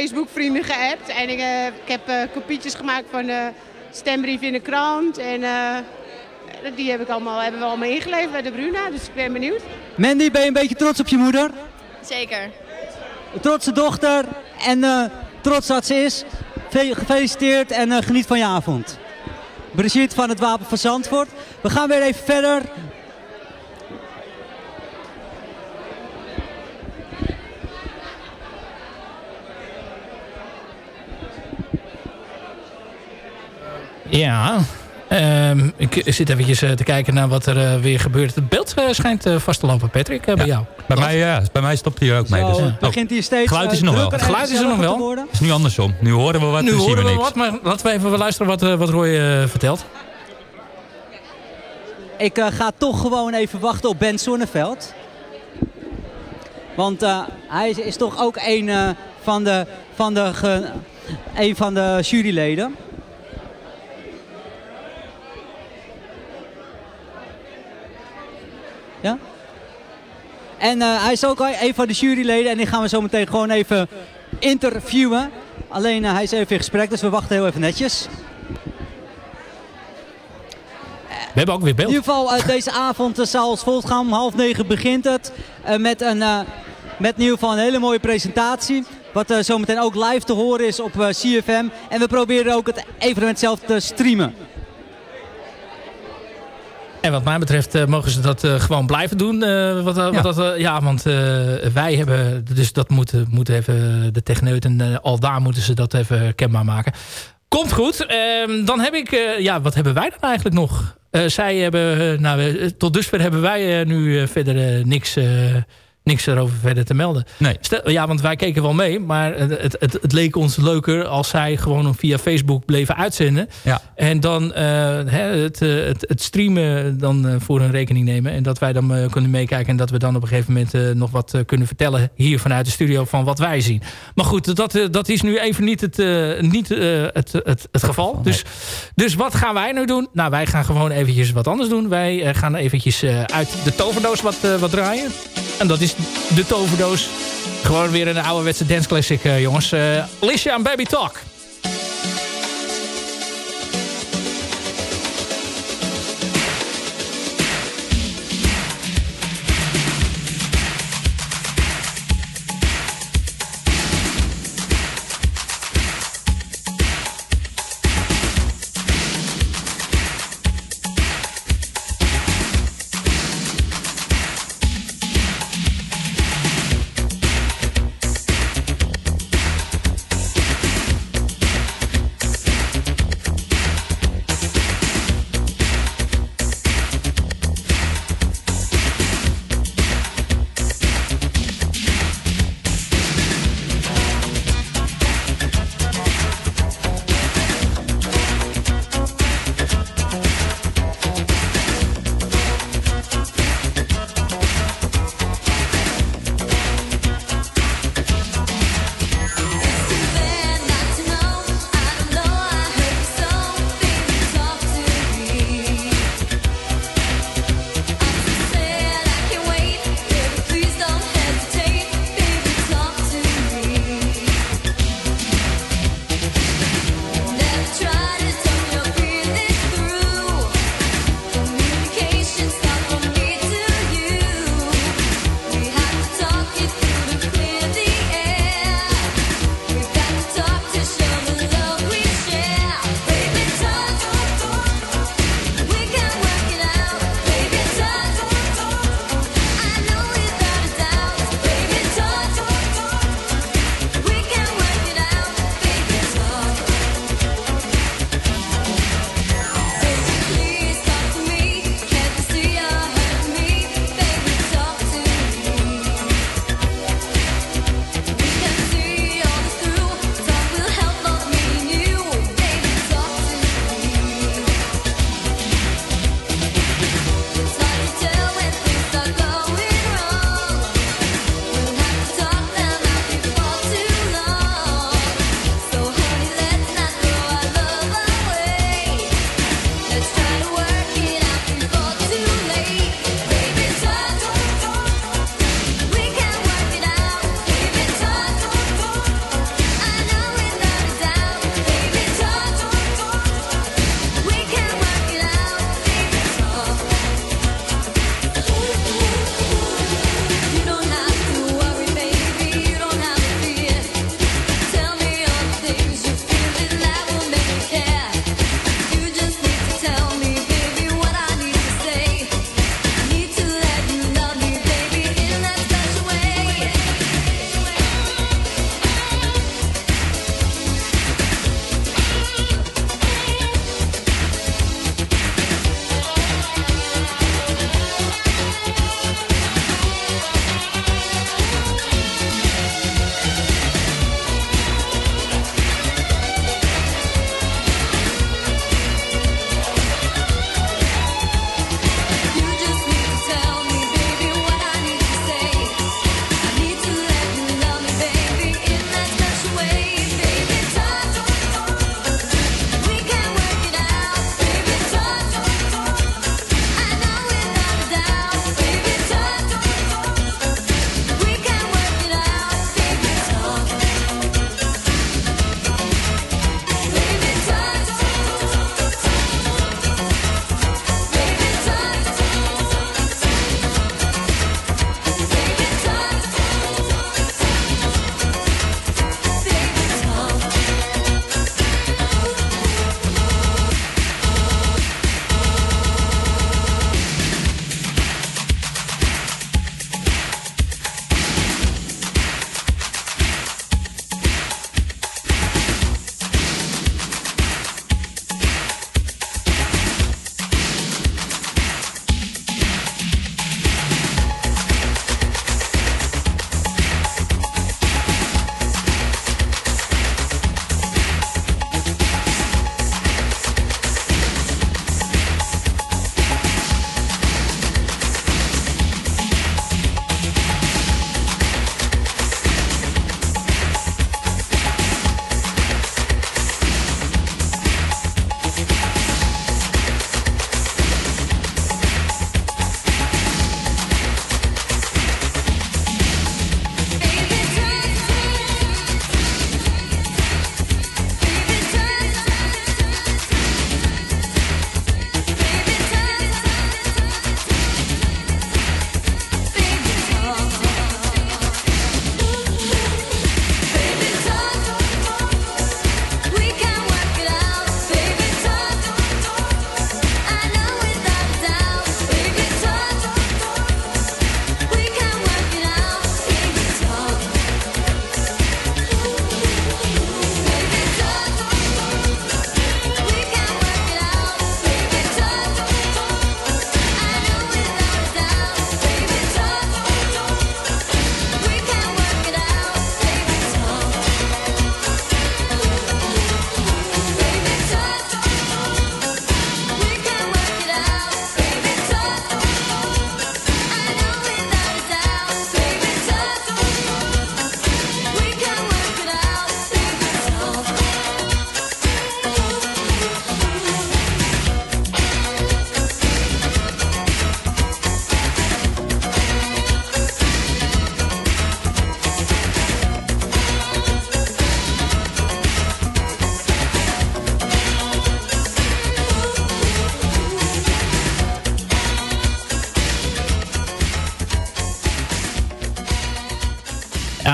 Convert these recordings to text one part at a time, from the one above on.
Facebook-vrienden geappt. En ik, ik heb kopietjes gemaakt van de stembrief in de krant. En die heb ik allemaal, hebben we allemaal ingeleverd bij de Bruna, dus ik ben benieuwd. Mandy, ben je een beetje trots op je moeder? Zeker. Een trotse dochter en trots dat ze is. Gefeliciteerd en geniet van je avond. Brigitte van het Wapen van Zandvoort. We gaan weer even verder. Ja, ehm, ik zit eventjes eh, te kijken naar wat er uh, weer gebeurt. Het beeld uh, schijnt vast te lopen, Patrick, bij jou. Bij mij, ja, bij mij stopt hij ook mee. Dus, begint hij steeds geluid is er nog wel. Het geluid is er nog wel. Het is nu andersom. Nu horen we wat, nu horen we, wat, maar laten we even luisteren wat, wat Roy vertelt. Ik ga toch gewoon even wachten op Ben Sonneveld. Want hij is toch ook een van de, van de, een van de juryleden. En uh, hij is ook een van de juryleden en die gaan we zo meteen gewoon even interviewen. Alleen uh, hij is even in gesprek, dus we wachten heel even netjes. We hebben ook weer beeld. In ieder geval, uh, deze avond zal als volgt gaan. Om half negen begint het. met, een, met in ieder geval een hele mooie presentatie. Wat zometeen ook live te horen is op CFM. En we proberen ook het evenement zelf te streamen. En wat mij betreft uh, mogen ze dat uh, gewoon blijven doen. Uh, wat, ja. Wat dat, ja, want wij hebben, dus dat moeten moet even de techneuten, al daar moeten ze dat even kenbaar maken. Komt goed. Ehm, dan heb ik, ja, wat hebben wij dan eigenlijk nog? zij hebben, nou, tot dusver hebben wij nu verder niks niks erover verder te melden. Nee. Stel, ja, want wij keken wel mee. Maar het, het, het, leek ons leuker als zij gewoon via Facebook bleven uitzenden. Ja. En dan uh, het, het, het, streamen dan uh, voor hun rekening nemen. En dat wij dan uh, kunnen meekijken. En dat we dan op een gegeven moment nog wat kunnen vertellen hier vanuit de studio van wat wij zien. Maar goed, dat, dat is nu even niet het, niet, het, het, het geval. Dus, dus wat gaan wij nu doen? Nou, wij gaan gewoon eventjes wat anders doen. Wij gaan eventjes uit de toverdoos wat, wat draaien. En dat is de toverdoos. Gewoon weer een ouderwetse dance classic, uh, jongens. Uh, Alicia en Baby Talk.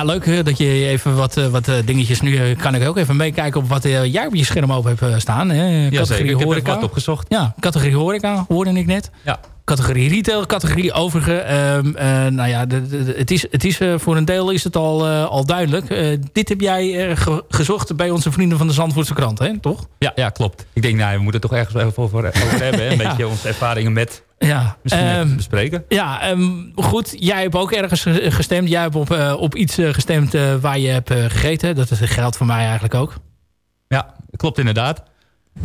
Leuk uh, dat je even wat, uh, wat uh, dingetjes... Nu kan ik ook even meekijken op wat jij op je scherm open hebt staan. Hè? Ja, categorie horeca. Ik heb wat opgezocht. Ja, categorie horeca hoorde ik net. Ja. Categorie retail, categorie overige. Um, nou ja, de, de, het is, het is, voor een deel is het al, al duidelijk. dit heb jij ge gezocht bij onze vrienden van de Zandvoortse krant, hè? toch? Ja, ja, klopt. Ik denk, nou, we moeten het toch ergens even over, over hebben. Hè? Een ja. beetje onze ervaringen met ja, misschien um, bespreken. Ja, um, goed. Jij hebt ook ergens gestemd. Jij hebt op, uh, op iets uh, gestemd uh, waar je hebt gegeten. Dat geldt voor mij eigenlijk ook. Ja, klopt inderdaad.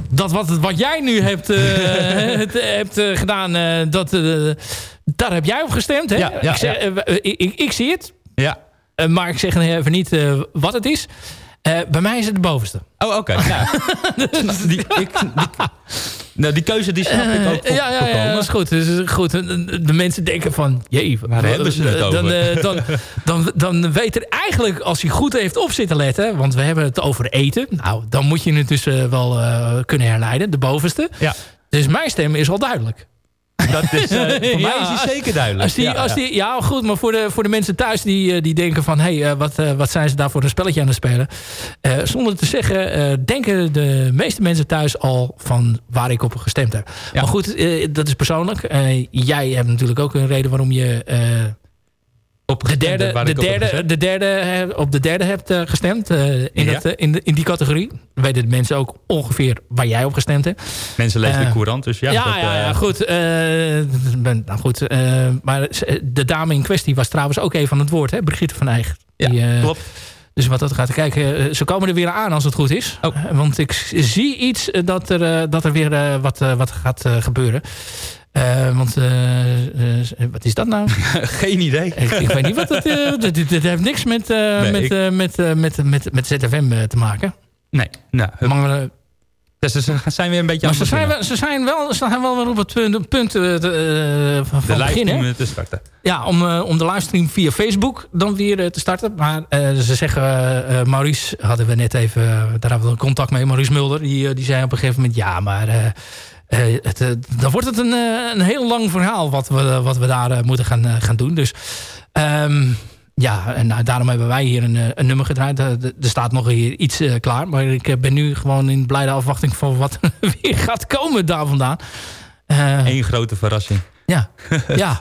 Dat wat, wat jij nu hebt, het, hebt gedaan, dat, daar heb jij op gestemd. Hè? Ja, ja, ik, zeg, ja. Ik, ik, ik, zie het. Ja. maar ik zeg even niet wat het is. Bij mij is het de bovenste. Oh, oké. Okay. nou, dus, die, ik, die, nou, die keuze die snap ik ook. Uh, ja, ja, ja, dat is goed. Dus, goed. De mensen denken van, jee, waar hebben ze het over? Dan, uh, dan, dan, dan weet er eigenlijk, als hij goed heeft op zitten letten... want we hebben het over eten. Nou, dan moet je het dus uh, wel kunnen herleiden, de bovenste. Ja. Dus mijn stem is al duidelijk. Dat is, uh, voor ja, mij is die zeker duidelijk. Als die, ja, als die, ja, goed, maar voor de, voor de mensen thuis die, die denken van... hé, hey, uh, wat, wat zijn ze daar voor een spelletje aan het spelen? zonder te zeggen, denken de meeste mensen thuis al van waar ik op gestemd heb. Maar goed, dat is persoonlijk. jij hebt natuurlijk ook een reden waarom je op de derde, de derde, de derde, op de derde hebt uh, gestemd uh, in, ja. dat, uh, in, de, in die categorie. Weten de mensen ook ongeveer waar jij op gestemd hebt. Mensen lezen de courant, dus ja. Ja, dat, ja, ja, goed. Ben, nou goed maar de dame in kwestie was trouwens ook even aan het woord. Hè? Brigitte van Eyck. Ja, klopt. Dus wat dat gaat kijken, ze komen er weer aan als het goed is. Oh. Want ik zie iets dat er, dat er weer wat, wat gaat gebeuren. Uh, want uh, uh, wat is dat nou? Geen idee. ik, ik, weet niet wat dat... dit, dit heeft niks met, nee, met, ik... met, met, met, met ZFM te maken. Nee. Nou, maar, dus ze zijn weer een beetje maar ze zijn, wel, ze zijn wel, ze zijn wel weer op het punt, van de beginnen. te starten. Ja, om, om de livestream via Facebook dan weer te starten. Maar ze zeggen, Maurice hadden we net even, daar hebben we contact mee. Maurice Mulder, die, die zei op een gegeven moment, ja, maar het, uh, dan wordt het een, uh, een heel lang verhaal wat we, wat we daar moeten gaan, gaan doen. Dus um, ja, en nou, daarom hebben wij hier een, een nummer gedraaid. er staat nog hier iets klaar. Maar ik ben nu gewoon in blijde afwachting van wat er weer gaat komen daar vandaan. Eén grote verrassing. Ja, ja.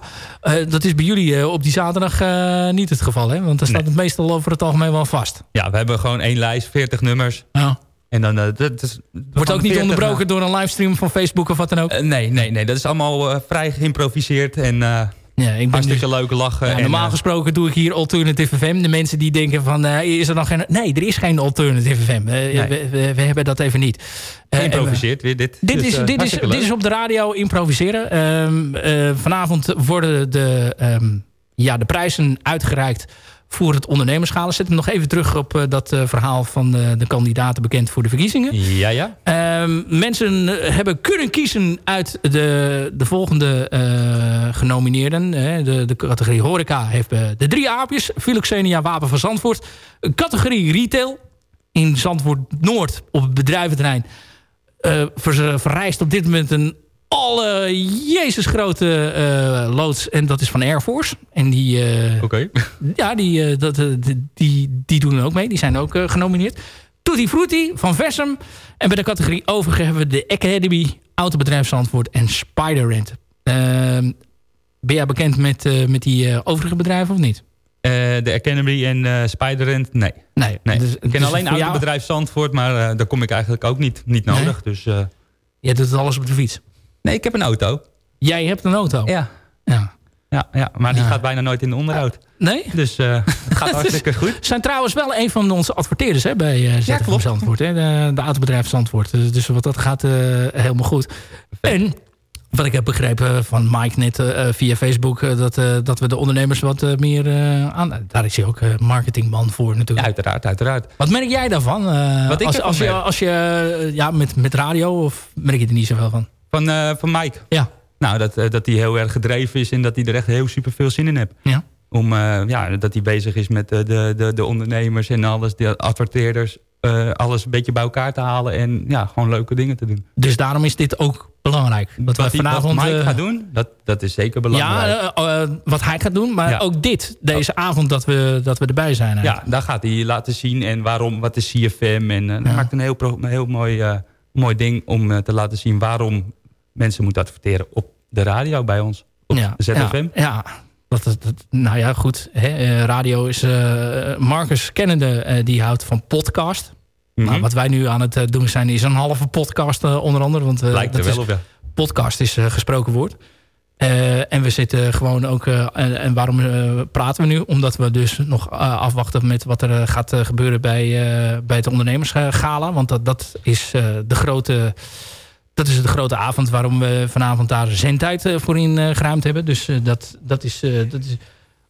dat is bij jullie op die zaterdag niet het geval. Hè? Want daar staat nee. het meestal over het algemeen wel vast. Ja, we hebben gewoon één lijst, 40 nummers. Ja. En dan, uh, dat is, Wordt ook niet onderbroken door een livestream van Facebook of wat dan ook? Uh, nee, nee, nee, dat is allemaal uh, vrij geïmproviseerd en ja, ik hartstikke dus, leuke lachen. Ja, en, normaal gesproken doe ik hier Alternative FM. De mensen die denken van, is er nog geen... Nee, er is geen Alternative FM. Nee. We, we, we, hebben dat even niet. Geïmproviseerd weer dit. Dit, dus, is, dit, is, dit is op de radio improviseren. Um, vanavond worden de, um, ja, de prijzen uitgereikt voor het ondernemerschalen. Zet hem nog even terug op uh, dat uh, verhaal van uh, de kandidaten bekend voor de verkiezingen. Ja, ja. Ehm, mensen hebben kunnen kiezen uit de, de volgende genomineerden. de, de categorie horeca heeft de drie aapjes. Philoxenia Wapen van Zandvoort. Categorie retail in Zandvoort Noord op het bedrijventerrein. Ver, vereist op dit moment een alle Jezus grote uh, loods. En dat is van Air Force. En die... Uh, okay. Ja, die, uh, dat, die, die doen ook mee. Die zijn ook genomineerd. Tutti Frutti van Versum. En bij de categorie overige hebben we de Academy, Autobedrijf Zandvoort en Spider-Rent. Ehm, ben jij bekend met, met die overige bedrijven of niet? de Academy en Spider-Rent, nee. Nee. nee. Dus, ik ken dus alleen Autobedrijf Zandvoort, maar daar kom ik eigenlijk ook niet, niet nodig. Nee? Dus, Je doet alles op de fiets? Nee, ik heb een auto. Jij hebt een auto? Ja. Ja, ja, ja maar die ja. gaat bijna nooit in de onderhoud. Nee? Dus uh, het gaat hartstikke goed. zijn trouwens wel een van onze adverteerders hè, bij uh, ja, klopt. Zandvoort. Hè, de, de autobedrijf Zandvoort. Dus, dus wat dat gaat uh, helemaal goed. En wat ik heb begrepen van Mike net uh, via Facebook... Uh, dat, uh, dat we de ondernemers wat meer aan... Daar is hij ook marketingman voor natuurlijk. Ja, uiteraard, uiteraard. Wat merk jij daarvan? wat ik als, als, je, als je... Ja, met, met radio of merk je er niet zoveel van? Van, uh, van Mike? Ja. Nou, dat, dat hij heel erg gedreven is en dat hij er echt heel super veel zin in heeft. Ja. Om, uh, ja, dat hij bezig is met de, de, de ondernemers en alles, de adverteerders. alles een beetje bij elkaar te halen en ja, gewoon leuke dingen te doen. Dus daarom is dit ook belangrijk. Dat wat, we vanavond, wat Mike eh, gaat doen, dat, dat is zeker belangrijk. Ja, eh, eh, wat hij gaat doen, maar Ja. ook dit. Deze avond dat we, dat we erbij zijn. Ja, daar gaat hij laten zien en waarom, wat is CFM. En eh, hij maakt een heel, pro- een heel mooi, eh, mooi ding om eh, te laten zien waarom mensen moeten adverteren op de radio bij ons. Op ja, ZFM. Ja, ja. Dat, dat, dat- nou ja, goed. Hè, eh, radio is... eh, Marcus Kennende, eh, die houdt van podcast. Mhm. Maar wat wij nu aan het doen zijn, is een halve podcast onder andere. Want Lijkt dat er wel is, op, ja. podcast is gesproken woord. En we zitten gewoon ook... en, en waarom praten we nu? Omdat we dus nog afwachten met wat er gaat gebeuren bij, bij het ondernemersgala. Want dat, dat is de grote... Dat is de grote avond waarom we vanavond daar zendtijd eh, voor in eh, geruimd hebben. Dus eh, dat, dat, is, dat is...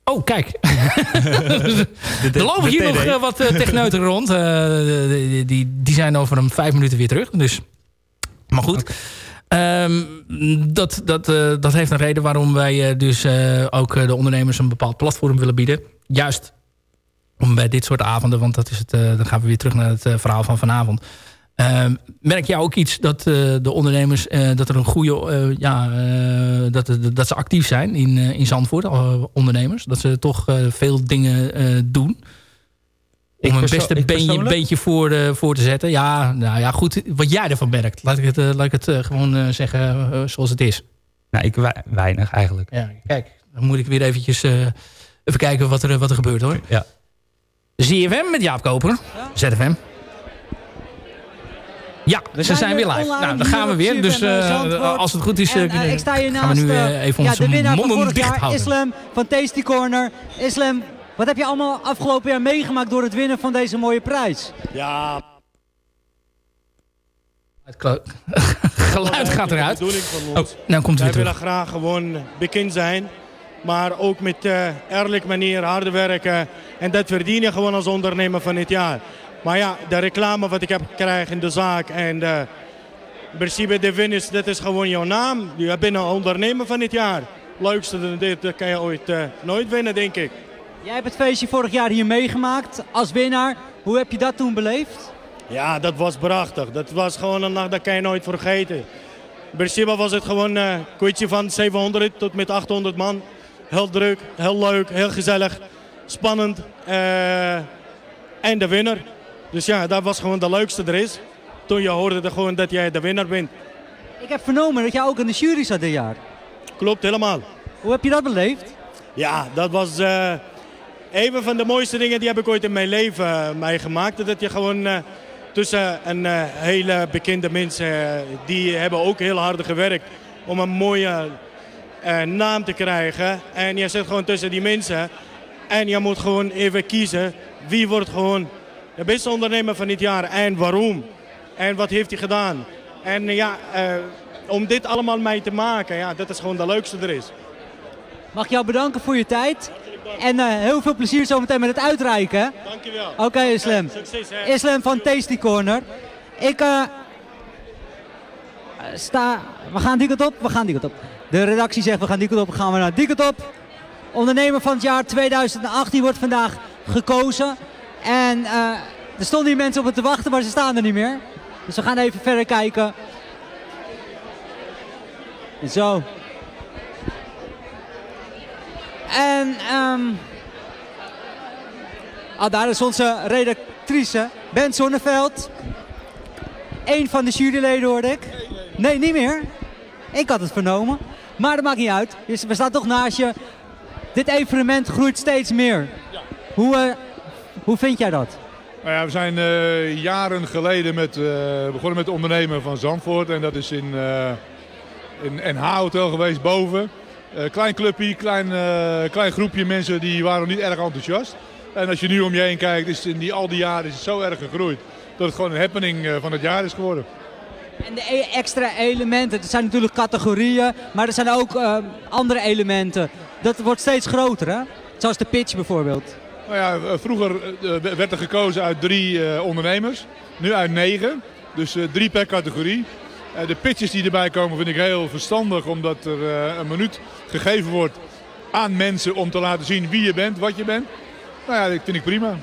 Oh, kijk. er lopen hier nog wat eh, techneuten rond. Die, die, die zijn over een vijf minuten weer terug. Dus, maar goed. Ehm, dat, dat, dat heeft een reden waarom wij dus ook de ondernemers een bepaald platform willen bieden. Juist om bij dit soort avonden, want dat is het, dan gaan we weer terug naar het verhaal van vanavond. Ehm, merk jij ook iets dat eh, de ondernemers, eh, dat er een goede, eh, ja, eh, dat, dat ze actief zijn in, eh, in Zandvoort, ondernemers? Dat ze toch eh, veel dingen eh, doen? Ik Om een perso- beste ik beentje, voor, eh, voor te zetten. Ja, nou ja, goed. Wat jij ervan merkt. Laat ik het, eh, laat ik het gewoon eh, zeggen zoals het is. Nou, ik wei- weinig eigenlijk. Ja, kijk. Dan moet ik weer eventjes eh, even kijken wat er, wat er gebeurt hoor. Ja. ZFM met Jaap Koper. ZFM. Ja, ze zijn zijn weer live. online Nou, dan gaan we weer. Dus eh, Zandvoort. als het goed is, En, eh, eh, ik sta hier gaan naast we nu eh, eh, even ja, onze de winnaar van monden vorig dicht jaar, houden. Islam van Tasty Corner. Islam, wat heb je allemaal afgelopen jaar meegemaakt door het winnen van deze mooie prijs? Ja, Het geluid gaat eruit. De bedoeling van Oh, nou komt het Wij willen graag gewoon bekend zijn. Maar ook met eh eerlijke manier, harde werken. En dat verdien je gewoon als ondernemer van het jaar. Maar ja, de reclame wat ik heb gekregen in de zaak. En de, in principe de winst, dat is gewoon jouw naam. Je bent een ondernemer van het jaar. Leukste dan dit dat kan je ooit eh, nooit winnen, denk ik. Jij hebt het feestje vorig jaar hier meegemaakt als winnaar. Hoe heb je dat toen beleefd? Ja, dat was prachtig. Dat was gewoon een nacht dat kan je nooit vergeten. In principe was het gewoon een kwitje van 700 tot met 800 man. Heel druk, heel leuk, heel gezellig, spannend. eh, en de winnaar. Dus ja, dat was gewoon de leukste er is. Toen je hoorde er gewoon dat jij de winnaar bent. Ik heb vernomen dat jij ook in de jury zat dit jaar. Klopt helemaal. Hoe heb je dat beleefd? Ja, dat was eh een van de mooiste dingen die heb ik ooit in mijn leven eh, meegemaakt. Dat je gewoon eh, tussen een hele bekende mensen, die hebben ook heel hard gewerkt om een mooie naam te krijgen. En je zit gewoon tussen die mensen en je moet gewoon even kiezen wie wordt gewoon de beste ondernemer van dit jaar en waarom. En wat heeft hij gedaan. En eh, ja, eh, om dit allemaal mee te maken, ja, dat is gewoon de leukste er is. Mag ik jou bedanken voor je tijd. En eh, heel veel plezier zometeen met het uitreiken. Dankjewel. Oké, Islam. Succes hè. Islam van Tasty Corner. Ik sta. We gaan die kant op, we gaan die kant op. De redactie zegt we gaan die kant op, gaan we naar die kant op. Ondernemer van het jaar 2018 wordt vandaag gekozen. En eh, er stonden hier mensen op het te wachten, maar ze staan er niet meer. Dus we gaan even verder kijken. Zo. En ehm ah, daar is onze redactrice, Ben Zonneveld. Eén van de juryleden hoorde ik. Nee, niet meer. Ik had het vernomen. Maar dat maakt niet uit. Dus we staan toch naast je. Dit evenement groeit steeds meer. Hoe, eh, hoe vind jij dat? Nou ja, we zijn eh, jaren geleden met, eh, begonnen met ondernemen van Zandvoort. En dat is in, eh in NH Hotel geweest, boven. Eh, klein clubje, klein, eh, klein groepje mensen die waren niet erg enthousiast. En als je nu om je heen kijkt, is het in die, al die jaren is het zo erg gegroeid. Dat het gewoon een happening eh, van het jaar is geworden. En de e- extra elementen, het zijn natuurlijk categorieën, maar er zijn ook eh, andere elementen. Dat wordt steeds groter, hè? Zoals de pitch bijvoorbeeld. Nou ja, eh, vroeger eh, werd er gekozen uit drie eh, ondernemers. Nu uit negen. Dus eh, drie per categorie. Eh, de pitches die erbij komen vind ik heel verstandig. Omdat er eh, een minuut gegeven wordt aan mensen om te laten zien wie je bent, wat je bent. Nou ja, dat vind ik prima.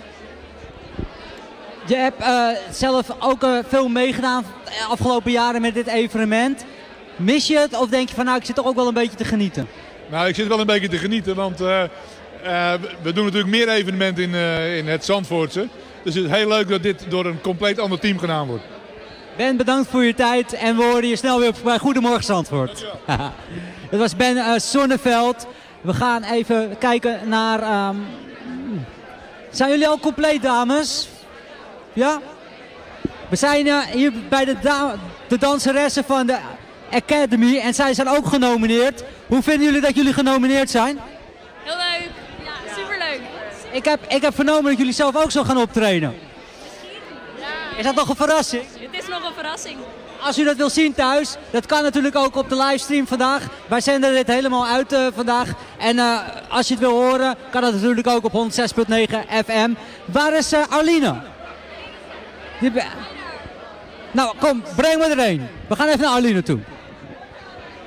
Je hebt eh, zelf ook eh, veel meegedaan de afgelopen jaren met dit evenement. Mis je het of denk je van nou, ik zit toch ook wel een beetje te genieten? Nou, ik zit wel een beetje te genieten, want uh, we doen natuurlijk meer evenementen in, uh, in het Zandvoortse. Dus het is heel leuk dat dit door een compleet ander team gedaan wordt. Ben, bedankt voor je tijd en we horen je snel weer bij Goedemorgen Zandvoort. Dat was Ben Sonneveld. We gaan even kijken naar... Um... Zijn jullie al compleet, dames? Ja? We zijn hier bij de, da de danseressen van de Academy en zij zijn ook genomineerd. Hoe vinden jullie dat jullie genomineerd zijn? Heel leuk. Ja, superleuk. Ik heb, ik heb vernomen dat jullie zelf ook zo gaan optreden. Ja. Is dat nog een verrassing? Het is nog een verrassing. Als u dat wil zien thuis, dat kan natuurlijk ook op de livestream vandaag. Wij zenden dit helemaal uit uh, vandaag. En uh, als je het wil horen, kan dat natuurlijk ook op 106.9 FM. Waar is uh, Arline? Nou, kom, breng me erheen. We gaan even naar Arline toe.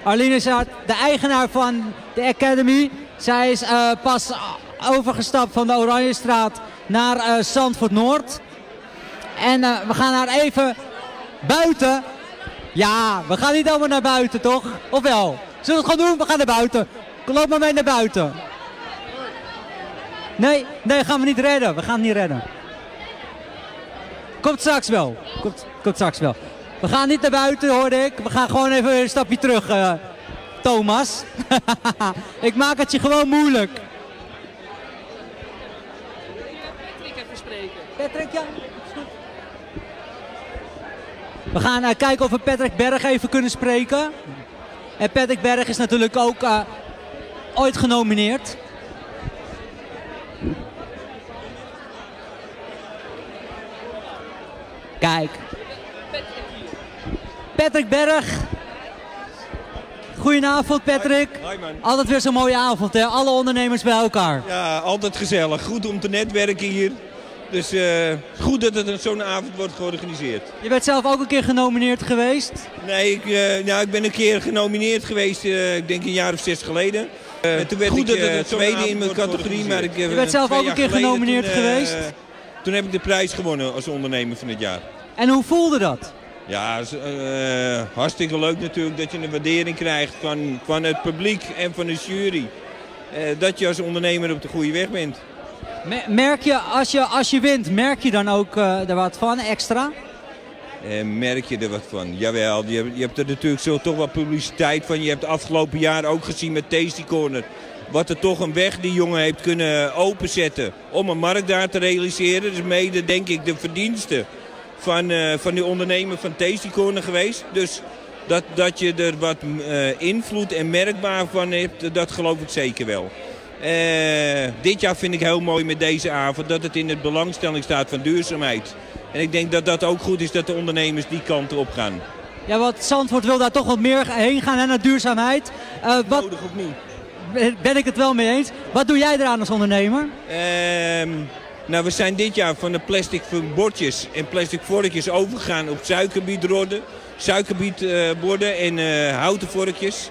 Arline is de eigenaar van de Academy. Zij is pas overgestapt van de Oranjestraat naar uh, Zandvoort Noord. En uh, we gaan haar even buiten. Ja, we gaan niet allemaal naar buiten, toch? Of wel? Zullen we het gewoon doen? We gaan naar buiten. Loop maar mee naar buiten. Nee, nee, gaan we niet redden. We gaan het niet redden. Komt straks wel. Komt, komt straks wel. We gaan niet naar buiten, hoorde ik. We gaan gewoon even een stapje terug, uh, Thomas. ik maak het je gewoon moeilijk. Patrick even spreken. Patrick, ja. We gaan uh, kijken of we Patrick Berg even kunnen spreken. En Patrick Berg is natuurlijk ook uh, ooit genomineerd. Kijk. Patrick Berg. Goedenavond Patrick. Man. Altijd weer zo'n mooie avond hè, alle ondernemers bij elkaar. Ja, altijd gezellig. Goed om te netwerken hier. Dus uh, goed dat het zo'n avond wordt georganiseerd. Je bent zelf ook een keer genomineerd geweest? Nee, ik, uh, nou, ik ben een keer genomineerd geweest, uh, ik denk een jaar of zes geleden. en toen werd goed ik dat het tweede in mijn categorie. Maar ik, je bent zelf ook een keer genomineerd toen, geweest? toen heb ik de prijs gewonnen als ondernemer van het jaar. En hoe voelde dat? Ja, hartstikke leuk natuurlijk dat je een waardering krijgt van, van het publiek en van de jury. Dat je als ondernemer op de goede weg bent. Merk je als je, als je wint, merk je dan ook uh, er wat van extra? merk je er wat van? Jawel, je je hebt er natuurlijk zo toch wat publiciteit van. Je hebt afgelopen jaar ook gezien met Tasty Corner. Wat er toch een weg die jongen heeft kunnen openzetten om een markt daar te realiseren. Dus mede denk ik de verdiensten van, uh, van die ondernemer van Tasty Corner geweest. Dus dat, dat je er wat invloed en merkbaar van hebt, dat geloof ik zeker wel. Uh, dit jaar vind ik heel mooi met deze avond dat het in het belangstelling staat van duurzaamheid. En ik denk dat dat ook goed is dat de ondernemers die kant op gaan. Ja, want Zandvoort wil daar toch wat meer heen gaan hè, naar duurzaamheid. Uh, wat... Nodig of niet? Ben ik het wel mee eens. Wat doe jij eraan als ondernemer? Uh, nou, we zijn dit jaar van de plastic bordjes en plastic vorkjes overgegaan op suikerbietborden en uh, houten vorkjes.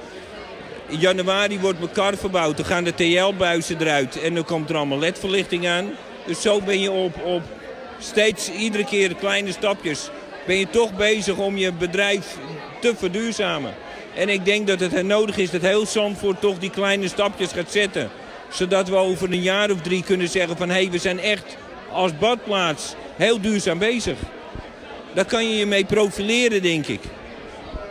In januari wordt mijn kar verbouwd, dan gaan de TL-buizen eruit en dan komt er allemaal ledverlichting aan. Dus zo ben je op, op steeds iedere keer kleine stapjes ben je toch bezig om je bedrijf te verduurzamen. En ik denk dat het nodig is dat heel Zandvoort toch die kleine stapjes gaat zetten zodat we over een jaar of drie kunnen zeggen van... hé, hey, we zijn echt als badplaats heel duurzaam bezig. Daar kan je je mee profileren, denk ik.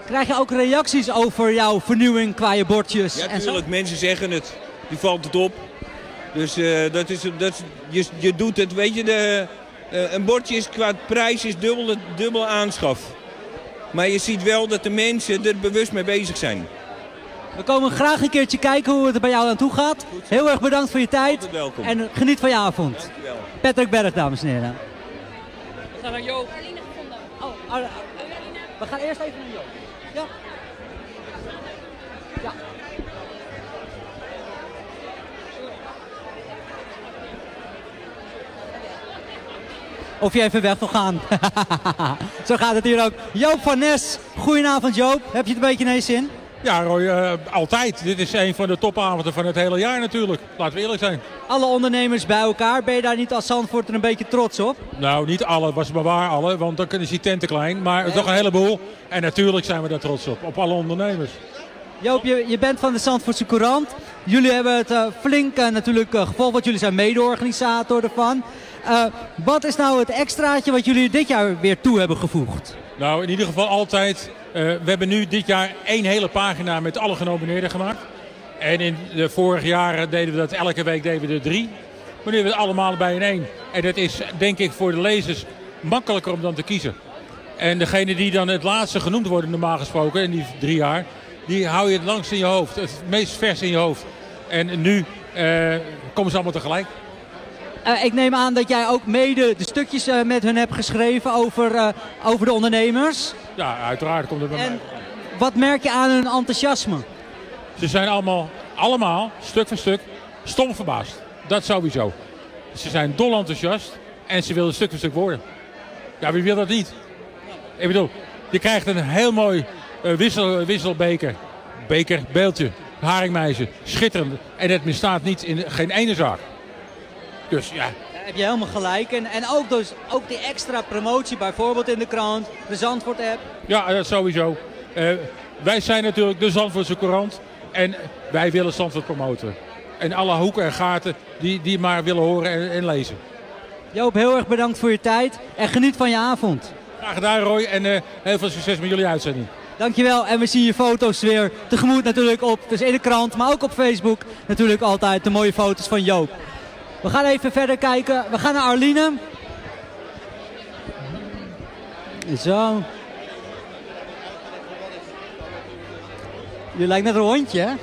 Krijg je ook reacties over jouw vernieuwing qua je bordjes? Ja, natuurlijk. Mensen zeggen het. Die valt het op. Dus uh, dat is, dat je, je doet het, weet je, de, uh, een bordje is qua prijs is dubbel, dubbel aanschaf. Maar je ziet wel dat de mensen er bewust mee bezig zijn. We komen graag een keertje kijken hoe het er bij jou aan toe gaat. Heel erg bedankt voor je tijd. En geniet van je avond. Dankjewel. Patrick Berg, dames en heren. We gaan naar Joop. Oh, we gaan eerst even naar Joop. Ja. Ja. Of je even weg wil gaan. Zo gaat het hier ook. Joop van Nes. Goedenavond Joop. Heb je het een beetje je zin? Ja, Roy, eh, altijd. Dit is een van de topavonden van het hele jaar natuurlijk. Laten we eerlijk zijn. Alle ondernemers bij elkaar, ben je daar niet als Zandvoort er een beetje trots op? Nou, niet alle, was maar waar alle, want dan is die tent te klein. Maar toch een heleboel. En natuurlijk zijn we daar trots op, op alle ondernemers. Joop, je, je bent van de Zandvoortse Courant. Jullie hebben het eh, flink eh, natuurlijk gevolgd, want jullie zijn mede-organisator ervan. Wat is nou het extraatje wat jullie dit jaar weer toe hebben gevoegd? Nou, in ieder geval altijd. Eh, we hebben nu dit jaar één hele pagina met alle genomineerden gemaakt. En in de vorige jaren deden we dat elke week deden we er drie. Maar nu hebben we het allemaal bij in één. En dat is denk ik voor de lezers makkelijker om dan te kiezen. En degene die dan het laatste genoemd worden normaal gesproken in die drie jaar... die hou je het langst in je hoofd. Het meest vers in je hoofd. En nu eh, komen ze allemaal tegelijk. Eh, ik neem aan dat jij ook mede de stukjes eh, met hun hebt geschreven over, eh, over de ondernemers. Ja, uiteraard komt het bij En- mij. Wat merk je aan hun enthousiasme? Ze zijn allemaal, allemaal, stuk voor stuk, stom verbaasd. Dat sowieso. Ze zijn dol enthousiast en ze willen stuk voor stuk worden. Ja, wie wil dat niet? Ik bedoel, je krijgt een heel mooi wissel, wisselbeker. Beker, beeldje, haringmeisje, schitterend. En het bestaat niet in geen ene zaak. Dus ja, Daar heb je helemaal gelijk. En, en ook, dus, ook die extra promotie, bijvoorbeeld in de krant, de Zandvoort-app. Ja, dat sowieso. Eh, wij zijn natuurlijk de Zandvoortse Courant en wij willen Zandvoort promoten. En alle hoeken en gaten die, die maar willen horen en, en lezen. Joop, heel erg bedankt voor je tijd en geniet van je avond. Graag gedaan Roy en eh, heel veel succes met jullie uitzending. Dankjewel en we zien je foto's weer tegemoet natuurlijk op, dus in de krant, maar ook op Facebook. Natuurlijk altijd de mooie foto's van Joop. We gaan even verder kijken. We gaan naar Arline. Zo. Je lijkt net een hondje, hè?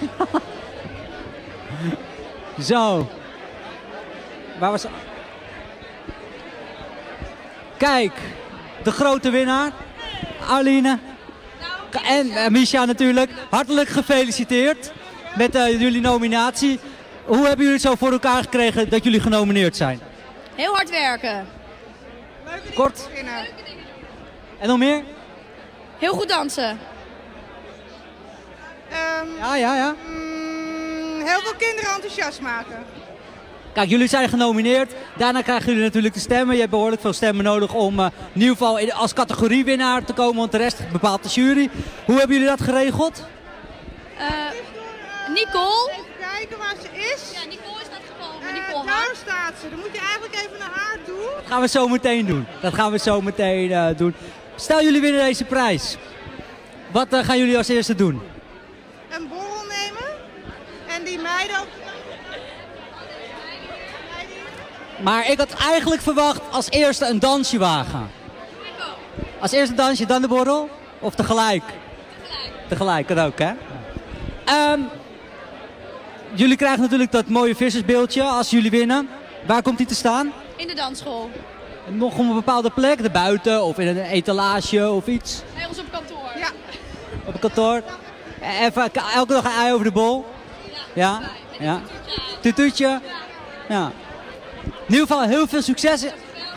Zo. Waar was... Kijk, de grote winnaar. Arline. En eh, Misha natuurlijk. Hartelijk gefeliciteerd met eh, jullie nominatie. Hoe hebben jullie het zo voor elkaar gekregen dat jullie genomineerd zijn? Heel hard werken. Kort. En nog meer? Heel goed dansen. Ja, ja, ja. heel veel kinderen enthousiast maken. Kijk, jullie zijn genomineerd. Daarna krijgen jullie natuurlijk de stemmen. Je hebt behoorlijk veel stemmen nodig om eh, in ieder geval als categoriewinnaar te komen. Want de rest bepaalt de jury. Hoe hebben jullie dat geregeld? Eh, Nicole. Kijken waar ze is. Ja, Nicole is net gekomen. Eh, Nicole daar Hart. staat ze. Dan moet je eigenlijk even naar haar toe. Dat gaan we zo meteen doen. Dat gaan we zo meteen eh, doen. Stel jullie winnen deze prijs. Wat eh, gaan jullie als eerste doen? Een borrel nemen. En die meiden ook. Maar ik had eigenlijk verwacht als eerste een dansje wagen. Als eerste dansje, dan de borrel? Of tegelijk? Tegelijk, kan ook hè? Ehm, jullie krijgen natuurlijk dat mooie vissersbeeldje als jullie winnen. Waar komt die te staan? In de dansschool. Nog op een bepaalde plek, erbuiten of in een etalage of iets? Bij ons op kantoor. Ja. Op het kantoor? Even elke dag een ei over de bol? Ja? Ja. Tutuutje? Ja. In ieder geval heel veel succes.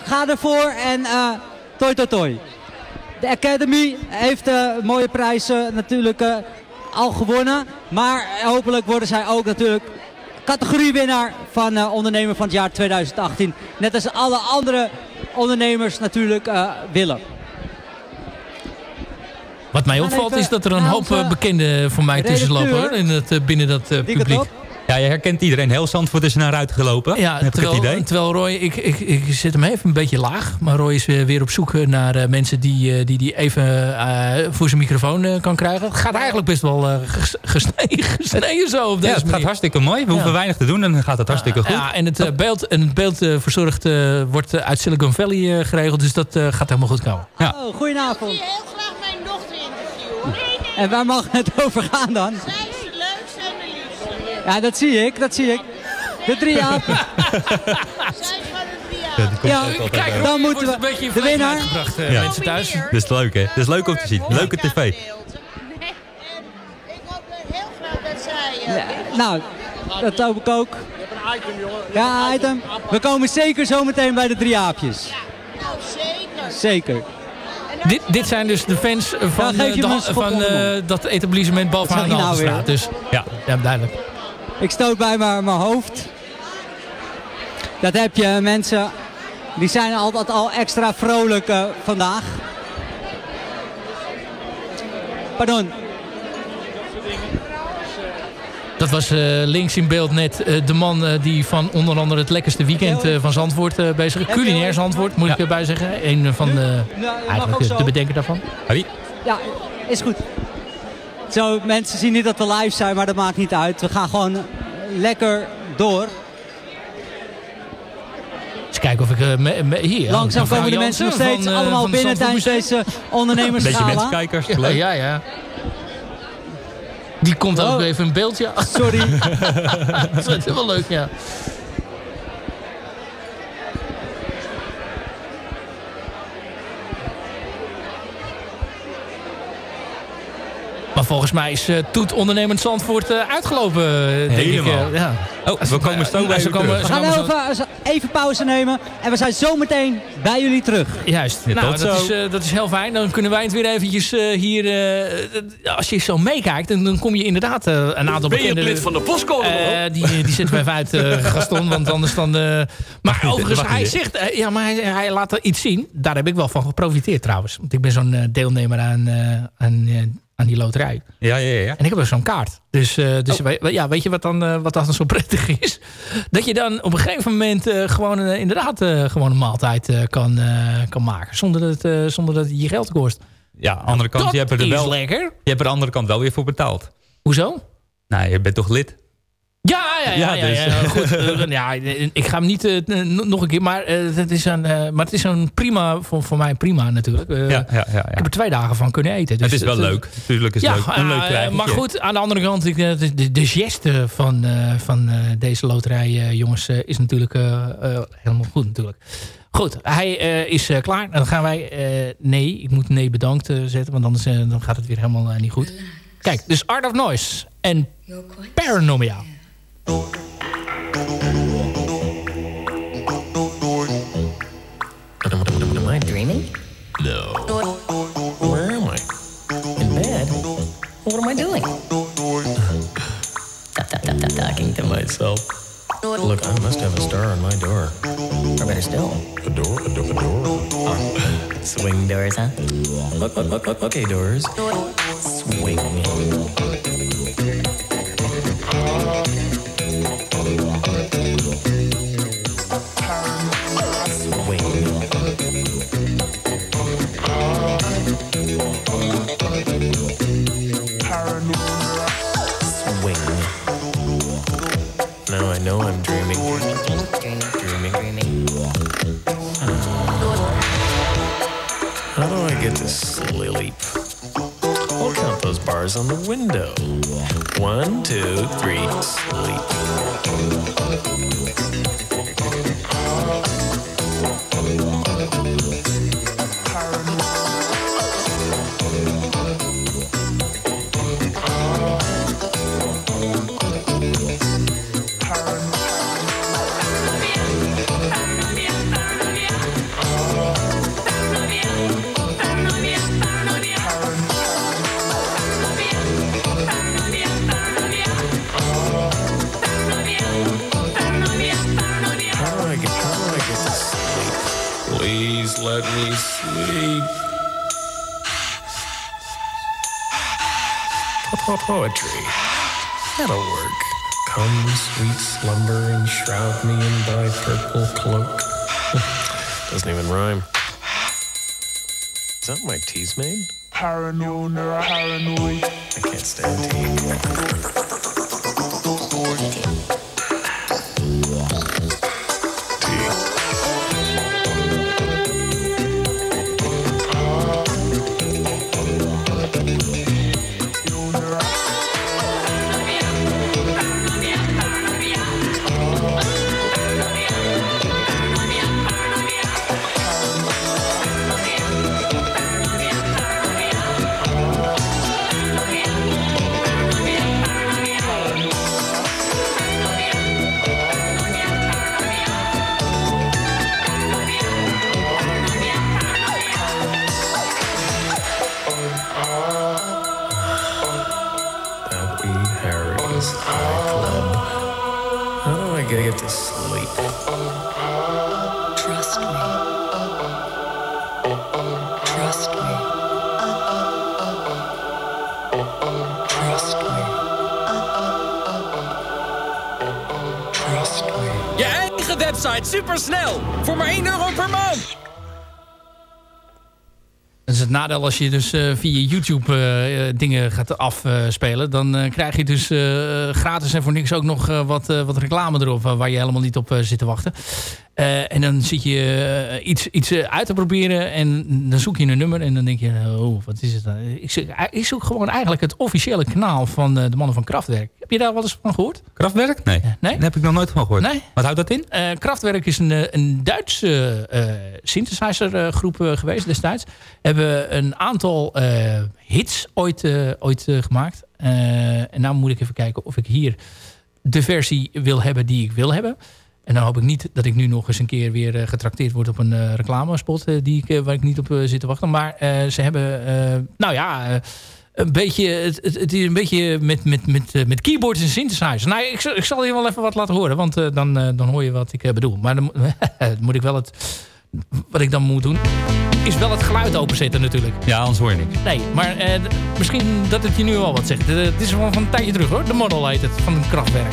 Ga ervoor en eh toi toi toi. De Academy heeft eh, mooie prijzen natuurlijk eh, al gewonnen. Maar hopelijk worden zij ook natuurlijk categoriewinnaar van eh, ondernemer van het jaar 2018. Net als alle andere ondernemers natuurlijk eh, willen. Wat mij opvalt is dat er een hoop eh, bekenden voor mij tussen lopen in het, eh, binnen dat eh, publiek. Ja, je herkent iedereen. Heel Zandvoort is er naar uit gelopen. Ja, heb ik het terwijl, idee. terwijl Roy, ik, ik, ik zet hem even een beetje laag. Maar Roy is weer, weer op zoek naar eh, mensen die, eh, die die even eh, voor zijn microfoon eh, kan krijgen. Het gaat eigenlijk best wel eh, ges- gesneden, gesneden zo op deze Ja, het gaat hartstikke mooi. We hoeven weinig te doen en dan gaat het hartstikke goed. Ja, en het eh, beeld, en het beeld eh, verzorgd eh, wordt eh, uit Silicon Valley eh, geregeld. Dus dat eh, gaat helemaal goed komen. Ja. Oh, goedenavond. heel graag mijn dochter interviewen. En waar mag het over gaan dan? Zij is het leukste en de liefste. Ja, dat zie ik, dat zie ik. De drie apen. Zij is van de drie Ja, Ja, bij. Dan moeten we- een de winnaar. eh, Ja. mensen thuis. Dat is leuk, hè? Dat is leuk om te zien. Leuke tv. En ik hoop heel graag dat zij... Ja, nou, dat hoop ik ook. Ja, item. We komen zeker zo meteen bij de drie aapjes. Nou, zeker. Zeker. Dit, dit zijn dus de fans van, eh, je de een van eh, dat etablissement bovenaan de zeg je nou Haltestraat. weer? Dus ja, ja, duidelijk. Ik stoot bij mijn mijn hoofd. Dat heb je mensen. Die zijn altijd al extra vrolijk eh, vandaag. Pardon. Dat was eh, links in beeld net eh, de man die van onder andere het lekkerste weekend van Zandvoort eh, bezig is. Culinair Zandvoort, moet ik erbij zeggen. Een van de, eigenlijk de, bedenker daarvan. Ja, is goed. Zo, mensen zien niet dat we live zijn, maar dat maakt niet uit. We gaan gewoon lekker door. Eens kijken of ik eh, me- me- hier... Langzaam komen de mensen nog steeds van, eh, allemaal binnen tijdens deze ondernemersgala. Ja, ja, ja. Die komt ook even in beeld, ja. Sorry. dat is wel leuk, ja. Maar volgens mij is eh, Toet Ondernemend Zandvoort eh, uitgelopen, eh, denk Helemaal. ik. ja. Oh, we komen zo bij ze komen, terug. We gaan even, even pauze nemen en we zijn zo meteen bij jullie terug. Juist. Ja, nou, dat is, eh, dat is heel fijn. Dan kunnen wij het weer eventjes eh, hier... eh, als je zo meekijkt, dan, dan kom je inderdaad eh, een aantal Ben je bekende... lid van de postcode? Eh, die, die zetten we even uit, eh, Gaston. Want anders dan... maar overigens, hij zegt... ja, maar hij, hij laat er iets zien. Daar heb ik wel van geprofiteerd trouwens. Want ik ben zo'n deelnemer aan, eh, aan, eh, aan die loterij. Ja, ja, ja. En ik heb ook zo'n kaart. Dus, eh, dus we- ja, weet je wat dan, eh, wat dan zo prettig is? Dat je dan op een gegeven moment eh, gewoon inderdaad gewoon een maaltijd kan, kan maken. Zonder dat, zonder dat het je geld kost. Ja, andere kant, je hebt er wel, lekker. je hebt er de andere kant wel weer voor betaald. Hoezo? Nou, je bent toch lid? Ja, ja, ja. ja, Ja, ja, dus. goed. eh, ja, ik ga hem niet eh, nog een keer, maar, eh, het is een, eh, maar het is een prima, voor, voor mij prima natuurlijk. Eh, Ja, ja, ja. Ik ja. heb er twee dagen van kunnen eten. Dus het is wel eh, leuk. Natuurlijk is het leuk. Een leuk eh, maar goed, aan de andere kant, ik, eh, de, de, de geste van, eh, van eh, deze loterij, eh, jongens, eh, is natuurlijk eh, eh, helemaal goed natuurlijk. Goed, hij eh, is eh, klaar. Dan gaan wij, eh, nee, ik moet nee bedankt eh, zetten, want anders eh, dan gaat het weer helemaal eh, niet goed. Kijk, dus Art of Noise en Paranomia. Am I dreaming? No. Where am I? In bed? What am I doing? Talking to myself. Look, I must have a star on my door. Or better still, a door, a door, a door. Swing doors, huh? Look, look, look, look, okay, doors. Swing. On the window. One, two, three, Poetry. That'll work. Come, sweet slumber, and shroud me in thy purple cloak. Doesn't even rhyme. Is that my tea's made? Paranoid, paranoid. I can't stand tea. Website supersnel. Voor maar 1 euro per maand. Dat is het nadeel als je dus eh, via YouTube eh, eh, dingen gaat afspelen. dan krijg je dus gratis en voor niks ook nog wat, wat reclame erop... waar je helemaal niet op zit te wachten. Eh, en dan zit je eh, iets, iets eh, uit te proberen en dan zoek je een nummer... en dan denk je, oh, wat is het dan? Ik zoek, ik zoek gewoon eigenlijk het officiële kanaal van de mannen van Kraftwerk. Heb je daar wel eens van gehoord? Kraftwerk? Nee. nee? Daar heb ik nog nooit van gehoord. Nee. Wat houdt dat in? Kraftwerk is een, een Duitse synthesizergroep geweest destijds. Hebben een aantal hits ooit, ooit gemaakt. En nou moet ik even kijken of ik hier de versie wil hebben die ik wil hebben. En dan hoop ik niet dat ik nu nog eens een keer weer eh, getrakteerd word op een eh, reclamespot eh, die ik, waar ik niet op zit te wachten. Maar ze hebben, nou ja, een beetje, het, het, het is een beetje met, met, met, met keyboards en synthesizers. Nou, ik, zal- ik zal je wel even wat laten horen, want dan, dan hoor je wat ik bedoel. Maar dan mo- moet ik wel het, wat ik dan moet doen, is wel het geluid openzetten natuurlijk. Ja, anders hoor je niks. Nee, maar misschien dat het je nu al wat zegt. Het is wel van een tijdje terug hoor. De model heet het, van een krachtwerk.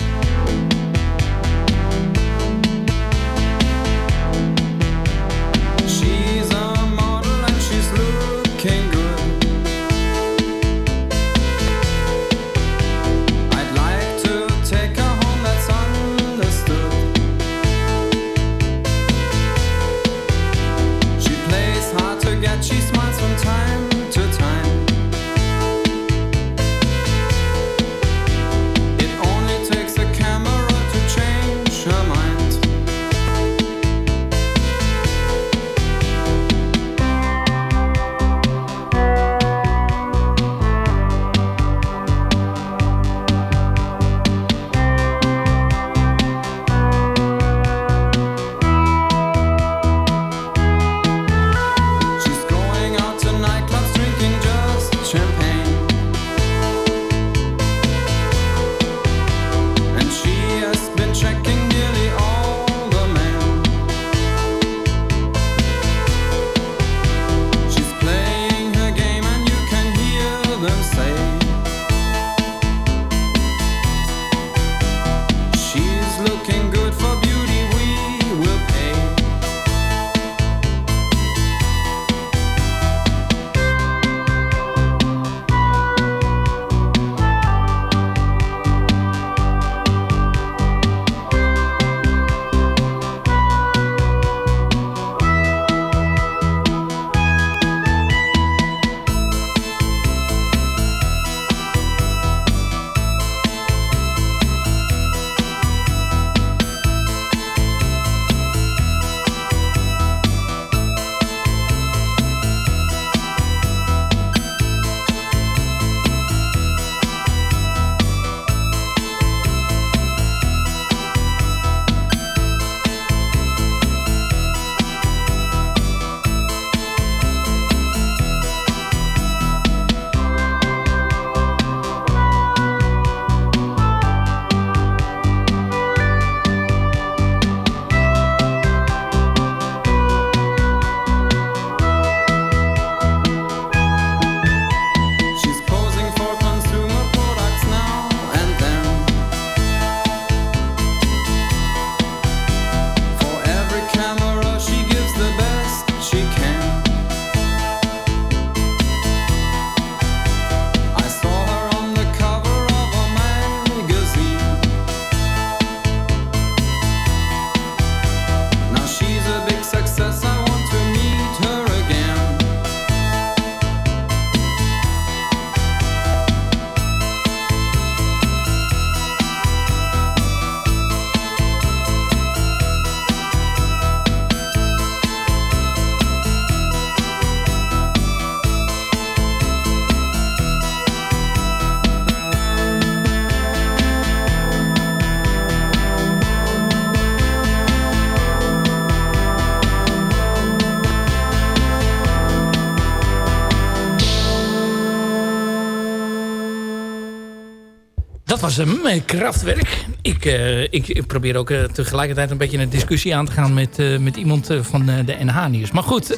Was hem, krachtwerk. Ik, eh, ik, ik probeer ook eh, tegelijkertijd een beetje een discussie aan te gaan met, eh, met iemand van de NH-nieuws. Maar goed,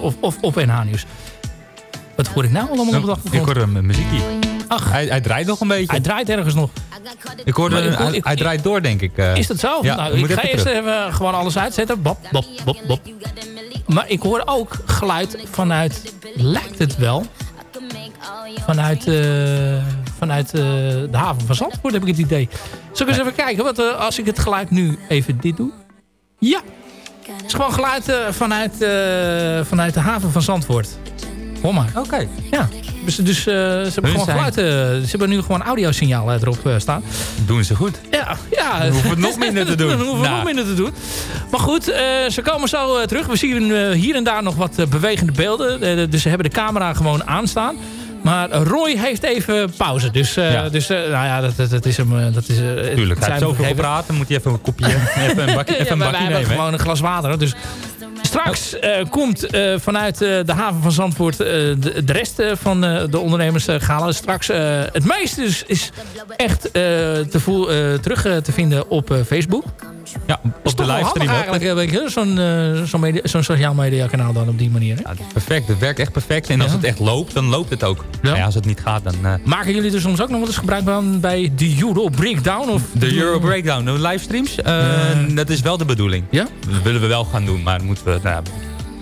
of, of op NH-nieuws. Wat hoor ik nou allemaal op de Ik achtergrond? hoor een muziekje. Ach. Hij, hij draait nog een beetje. Hij draait ergens nog. Ik hoorde, ik hij, ik- draait door, denk ik. Is dat zo? Ja, nou, ik ga eerst terug. even gewoon alles uitzetten. Bop, bop, bop, bop. Maar ik hoor ook geluid vanuit, lijkt het wel, vanuit, vanuit eh, de haven van Zandvoort heb ik het idee. Zal ik eens even kijken, wat, eh, als ik het geluid nu even dit doe? Ja, het is gewoon geluid eh, vanuit, vanuit de haven van Zandvoort. Hoor maar. Oké. Ja, dus, dus ze hebben Hun gewoon geluid, ze hebben nu gewoon audiosignaal eh, erop staan. Doen ze goed. Ja, ja. Dan hoeven we het nog minder te doen. Dan hoeven we Nou. nog minder te doen. Maar goed, ze komen zo terug. We zien hier en daar nog wat bewegende beelden. Dus ze hebben de camera gewoon aanstaan. Maar Roy heeft even pauze. Dus, eh, Ja. dus eh, nou ja, dat, dat, dat is hem. eh, Dat is, Tuurlijk, hij heeft zoveel gepraat. Dan moet hij even een kopje, even een bakje, even een wij- bakje nemen. gewoon een glas water. Dus straks komt vanuit de haven van Zandvoort de, de rest van de ondernemers gaan. Straks het meeste is, is echt te voel, terug te vinden op Facebook. Ja, op de livestream eigenlijk, eh, zo'n eh, zo'n media- zo'n sociaal media kanaal dan op die manier. Hè? Ja, het is perfect. Het werkt echt perfect. En als Ja. het echt loopt, dan loopt het ook. Ja. Ja. als het niet gaat, dan... eh, Maken jullie er soms ook nog wel eens gebruik van bij de Euro Breakdown? Of de Euro Breakdown, de livestreams, eh, dat is wel de bedoeling. Ja? Dat willen we wel gaan doen, maar moeten we... Nou,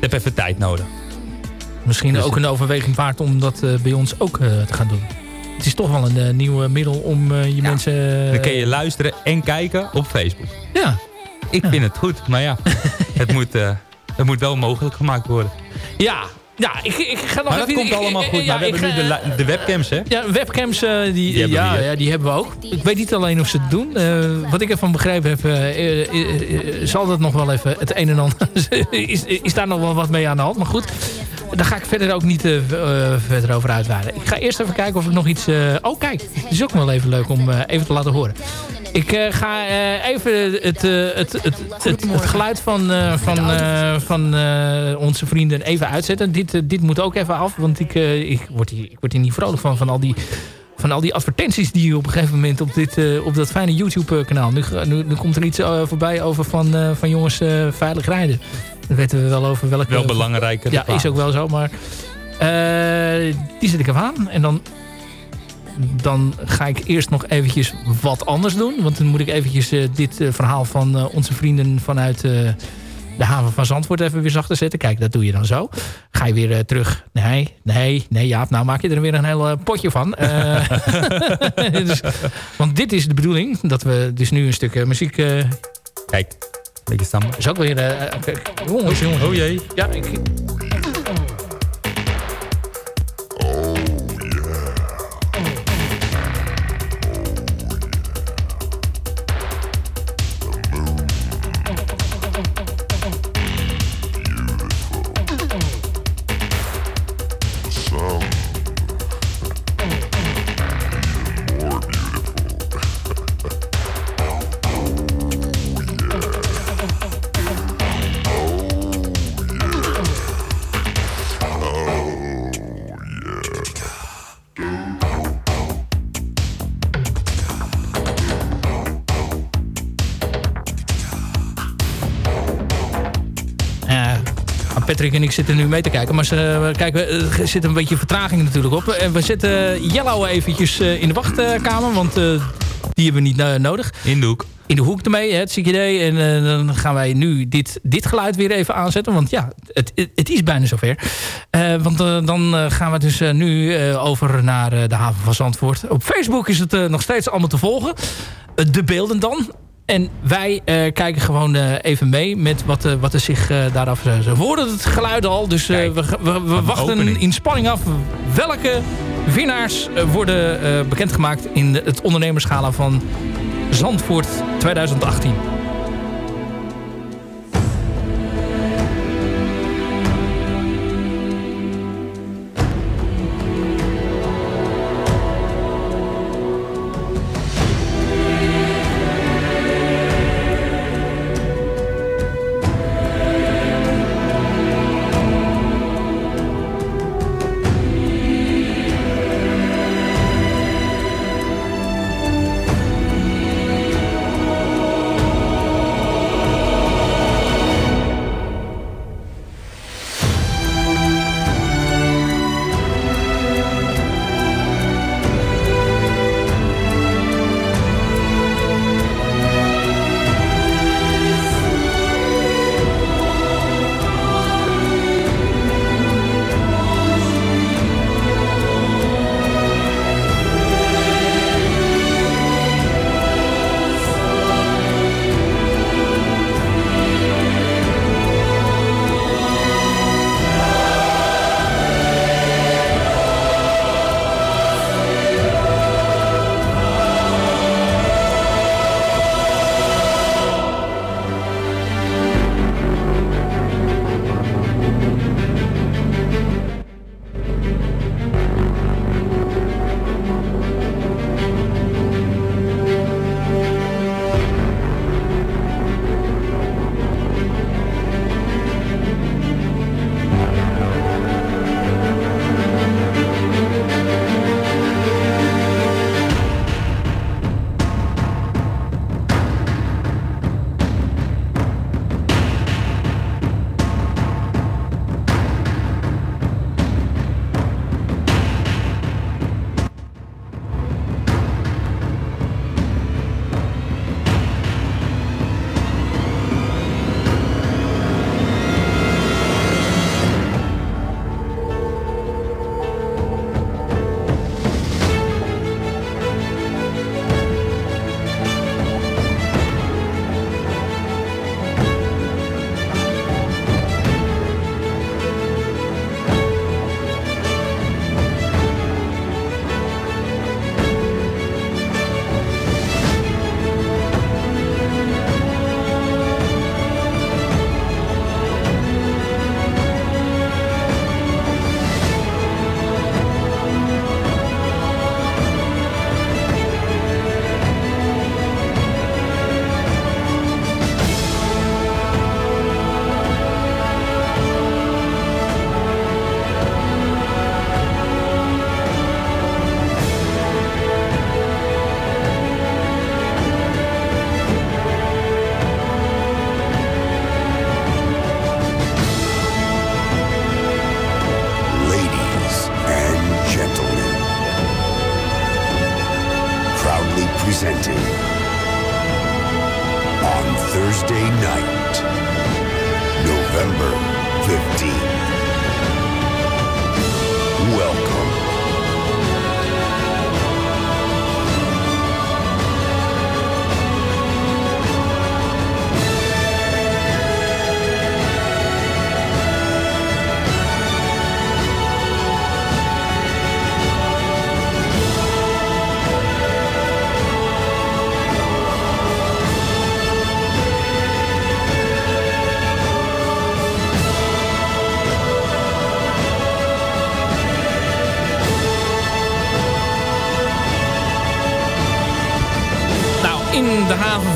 heeft even tijd nodig. Misschien Dus- ook een overweging waard om dat eh, bij ons ook eh, te gaan doen. Het is toch wel een eh, nieuw middel om eh, je mensen... Dan kun je luisteren en kijken op Facebook. Ja. Ik vind het goed, maar ja, het, moet, eh, het moet wel mogelijk gemaakt worden. Ja, ja ik, ik ga nog Maar dat komt allemaal goed. ja, maar we hebben nu de, webcams, hè? Ja, webcams, eh, die, hebben ja, ja, die hebben we ook. Ik weet niet alleen of ze het doen. Eh, wat ik ervan begrepen heb, eh, zal dat nog wel even het een en ander... is, is daar nog wel wat mee aan de hand. Maar goed, daar ga ik verder ook niet verder over uitweiden. Ik ga eerst even kijken of ik nog iets... oh, kijk, het is ook wel even leuk om even te laten horen. Ik eh, ga eh, even het, eh, het, het, het, het geluid van, van, van onze vrienden even uitzetten. Dit, dit moet ook even af, want ik, ik, word, hier, ik word hier niet vrolijk van, van al die... Van al die advertenties die je op een gegeven moment op, dit, op dat fijne YouTube-kanaal. Nu, nu, nu komt er iets voorbij over van, van jongens veilig rijden. Dan weten we wel over welke... Wel belangrijke Ja, is ook wel zo. Maar die zet ik even aan. En dan, dan ga ik eerst nog eventjes wat anders doen. Want dan moet ik eventjes eh, dit eh, verhaal van eh, onze vrienden vanuit de haven van Zandvoort even weer zachter zetten. Kijk, dat doe je dan zo. Ga je weer terug. Nee, nee, nee Jaap. Nou maak je er weer een heel potje van. Dus, want dit is de bedoeling. Dat we dus nu een stuk muziek... Kijk, beetje stammen. is ook weer... jongens, jongens. Oh jee. Ja, ik, en ik zitten nu mee te kijken. Maar ze, we kijken, er zit een beetje vertraging natuurlijk op. En we zetten Yellow eventjes eh, in de wachtkamer. Want eh, die hebben we niet eh, nodig. In de hoek. In de hoek ermee, het CKD. En eh, dan gaan wij nu dit, dit geluid weer even aanzetten. Want ja, het, het, is bijna zover. Eh, want eh, dan eh, gaan we dus eh, nu eh, over naar eh, de haven van Zandvoort. Op Facebook is het eh, nog steeds allemaal te volgen. Eh, de beelden dan. En wij eh, kijken gewoon eh, even mee met wat, eh, wat er zich daaraf... Ze hoorden het geluid al, dus we, we, we wachten opening. in spanning af... welke winnaars worden bekendgemaakt in het ondernemerschala van Zandvoort 2018.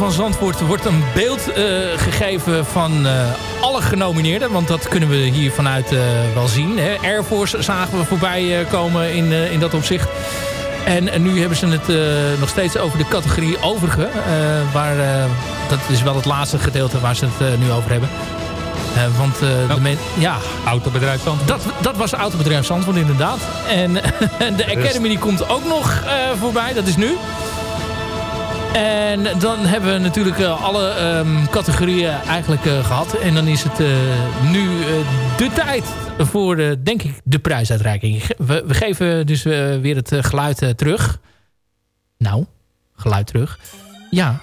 Van Zandvoort wordt een beeld eh, gegeven van eh, alle genomineerden. Want dat kunnen we hier vanuit eh, wel zien. Hè. Air Force zagen we voorbij komen in, in dat opzicht. En, en nu hebben ze het nog steeds over de categorie overige. waar, dat is wel het laatste gedeelte waar ze het nu over hebben. Want de men, ja, Autobedrijf Zandvoort. dat, dat was Autobedrijf Zandvoort inderdaad. En de Academy die komt ook nog voorbij. Dat is nu. En dan hebben we natuurlijk eh, alle ehm, categorieën eigenlijk eh, gehad. En dan is het eh, nu de tijd voor, de, denk ik, de prijsuitreiking. We, we geven dus weer het geluid terug. Nou, geluid terug. Ja.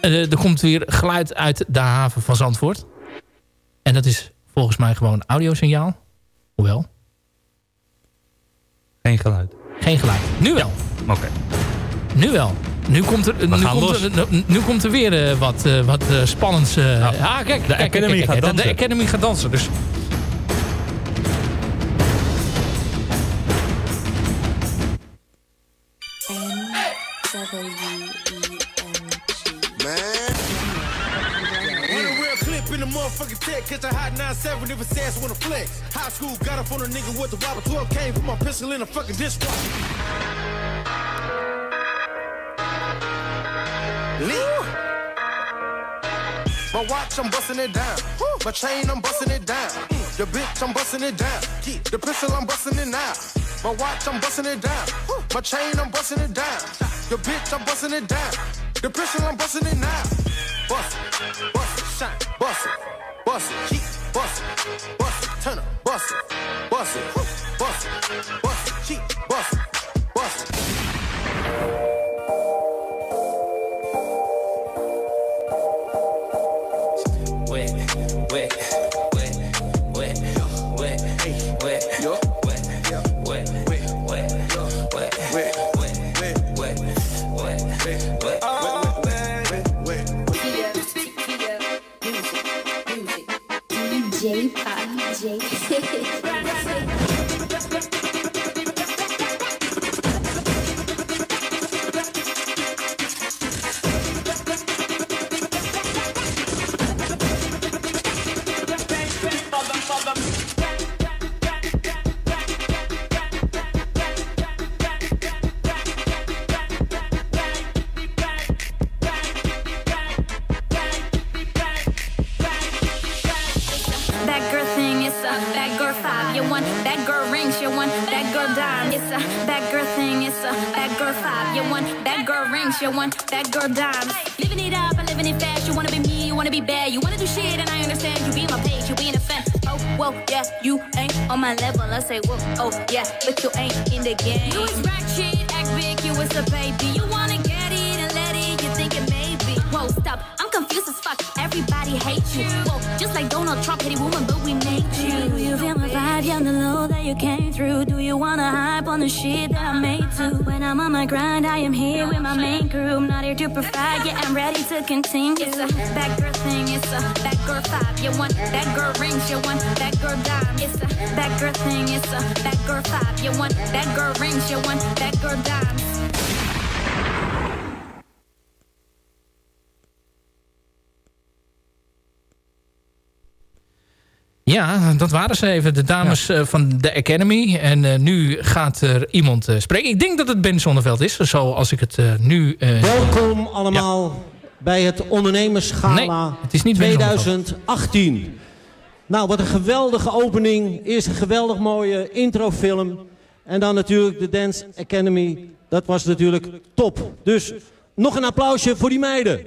Er komt weer geluid uit de haven van Zandvoort. En dat is volgens mij gewoon audiosignaal. Hoewel. Geen geluid. Geen geluid. Nu wel. Oké. Nu wel. Nu komt er, nu komt er, nu, komt er weer eh, wat, eh, wat eh, spannends. eh Nou, ah, kijk, de kijk, Academy kijk, kijk, gaat de- dansen. De Academy gaat dansen. Dus Run a real clip in the motherfucking tech, catch a hot 9-7 if his ass wanna flex. High school got up on a nigga with the wobble 12 came from my pistol in a fucking dishwasher. Lit. My watch, I'm busting it down. My chain, I'm busting it down. The bitch, I'm busting it down. The pistol, I'm busting it now. My watch, I'm busting it down. My chain, I'm busting it down. The bitch, I'm busting it down. The pistol, I'm busting it now. Bust it, bust it, shine, bust it, bust it, keep, bust it, bust it, turn up, bust it, bust it, bust it, bust it, keep, bust it, bust it. Ring, want that girl dime. Living it up and living it fast. You wanna be me, you wanna be bad. You wanna do shit, and I understand. You be my page, you being a fan. Oh, whoa, yeah, you ain't on my level. I say, whoa, oh, yeah, but you ain't in the game. You is ratchet, act big, you a baby. You wanna get it and let it, you think it may be. Whoa, stop, I'm confused as fuck. Everybody hates you. Whoa, just like Donald Trump, a woman, but we made you. You feel my vibe? Yeah, the low that you came through. You wanna hype on the shit that I made too? When I'm on my grind, I am here with my main crew. I'm not here to provide, yeah, I'm ready to continue. It's a that girl thing, it's a that girl five. You want that girl rings, you want that girl dime. It's a that girl thing, it's a that girl five. You want that girl rings, you want that girl dime. Ja, dat waren ze even. De dames eh, van de Academy. En eh, nu gaat er iemand eh, spreken. Ik denk dat het Ben Zonneveld is. Zoals ik het eh, nu... eh, Welkom allemaal bij het Ondernemersgala Nee, het is niet Ben 2018. Nou, wat een geweldige opening. Eerst een geweldig mooie introfilm. En dan natuurlijk de Dance Academy. Dat was natuurlijk top. Dus Nog een applausje voor die meiden.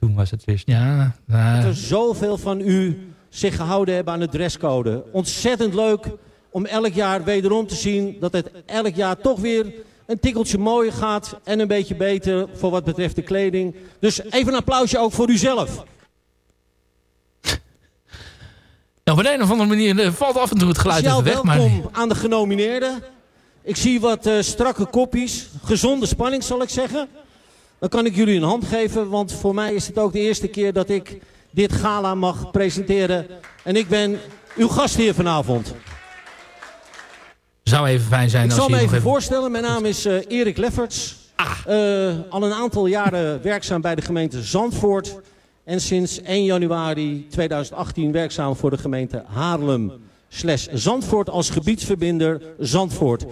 Toen was het weer... Ja, Dat er zoveel van u zich gehouden hebben aan de dresscode. Ontzettend leuk om elk jaar wederom te zien dat het elk jaar toch weer een tikkeltje mooier gaat en een beetje beter voor wat betreft de kleding. Dus even een applausje ook voor uzelf. Nou, op een of andere manier eh, valt af en toe het geluid Speciaal even weg. Maar welkom aan de genomineerden. Ik zie wat eh, strakke kopjes. Gezonde spanning zal ik zeggen. Dan kan ik jullie een hand geven, want voor mij is het ook de eerste keer dat ik dit gala mag presenteren. En ik ben uw gastheer vanavond. zou even fijn zijn Ik als zal je me nog even even... voorstellen. Mijn naam is eh, Erik Lefferts. Eh, al een aantal jaren werkzaam bij de gemeente Zandvoort. En sinds 1 januari 2018 werkzaam voor de gemeente Haarlem. Slash Zandvoort als gebiedsverbinder Zandvoort.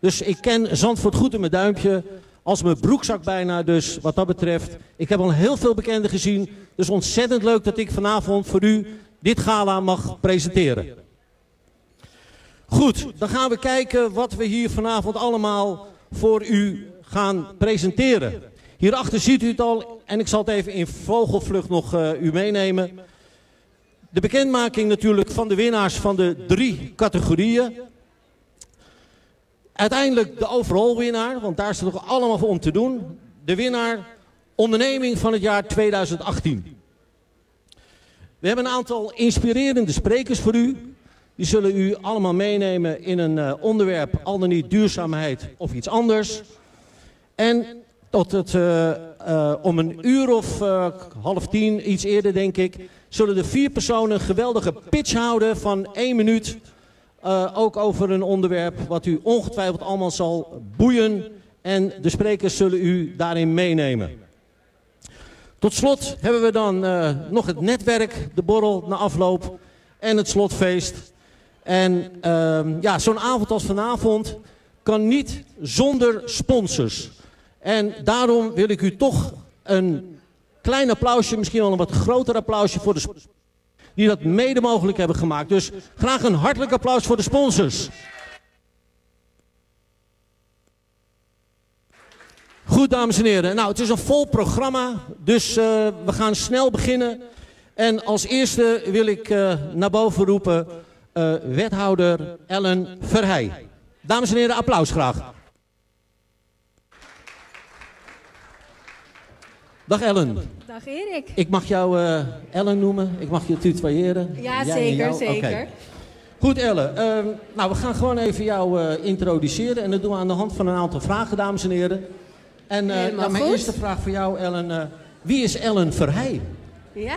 Dus ik ken Zandvoort goed in mijn duimpje. Als mijn broekzak bijna. Dus wat dat betreft. Ik heb al heel veel bekenden gezien. Dus ontzettend leuk dat ik vanavond voor u dit gala mag presenteren. Goed, dan gaan we kijken wat we hier vanavond allemaal voor u gaan presenteren. Hierachter ziet u het al en ik zal het even in vogelvlucht nog eh, u meenemen. De bekendmaking natuurlijk van de winnaars van de drie categorieën. Uiteindelijk de overall winnaar, want daar is het nog allemaal voor om te doen. De winnaar onderneming van het jaar 2018. We hebben een aantal inspirerende sprekers voor u. Die zullen u allemaal meenemen in een eh, onderwerp, al dan niet duurzaamheid of iets anders. En tot het, eh, eh, om een uur of half tien, iets eerder denk ik, zullen de vier personen een geweldige pitch houden van één minuut. Eh, ook over een onderwerp wat u ongetwijfeld allemaal zal boeien. En de sprekers zullen u daarin meenemen. Tot slot hebben we dan eh, nog het netwerk, de borrel na afloop en het slotfeest. En ehm, ja, zo'n avond als vanavond kan niet zonder sponsors. En daarom wil ik u toch een klein applausje, misschien wel een wat groter applausje voor de sponsors die dat mede mogelijk hebben gemaakt. Dus graag een hartelijk applaus voor de sponsors. Goed, dames en heren. Nou, het is een vol programma, dus eh, we gaan snel beginnen. En als eerste wil ik eh, naar boven roepen eh, wethouder Ellen Verheij. Dames en heren, applaus graag. Dag Ellen. Dag Erik. Ik mag jou eh, Ellen noemen. Ik mag je tutoyeren. Ja, Jij zeker, zeker. Goed Ellen. Ehm, nou, we gaan gewoon even jou eh, introduceren. En dat doen we aan de hand van een aantal vragen, dames en heren. En nou, mijn eerste vraag voor jou, Ellen. wie is Ellen Verheij? Ja,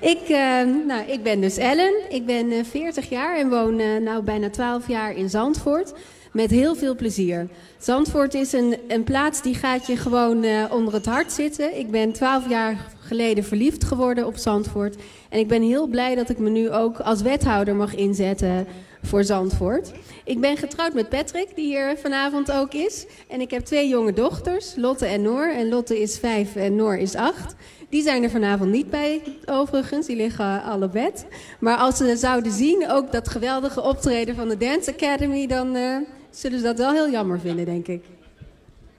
ik, eh, nou, ik ben dus Ellen. Ik ben eh, 40 jaar en woon nou bijna 12 jaar in Zandvoort. Met heel veel plezier. Zandvoort is een, een plaats die gaat je gewoon eh, onder het hart zitten. Ik ben 12 jaar geleden verliefd geworden op Zandvoort. En ik ben heel blij dat ik me nu ook als wethouder mag inzetten voor Zandvoort. Ik ben getrouwd met Patrick, die hier vanavond ook is. En ik heb twee jonge dochters, Lotte en Noor. En Lotte is vijf en Noor is acht. Die zijn er vanavond niet bij, overigens. Die liggen al op bed. Maar als ze zouden zien, ook dat geweldige optreden van de Dance Academy... dan eh, zullen ze dat wel heel jammer vinden, denk ik.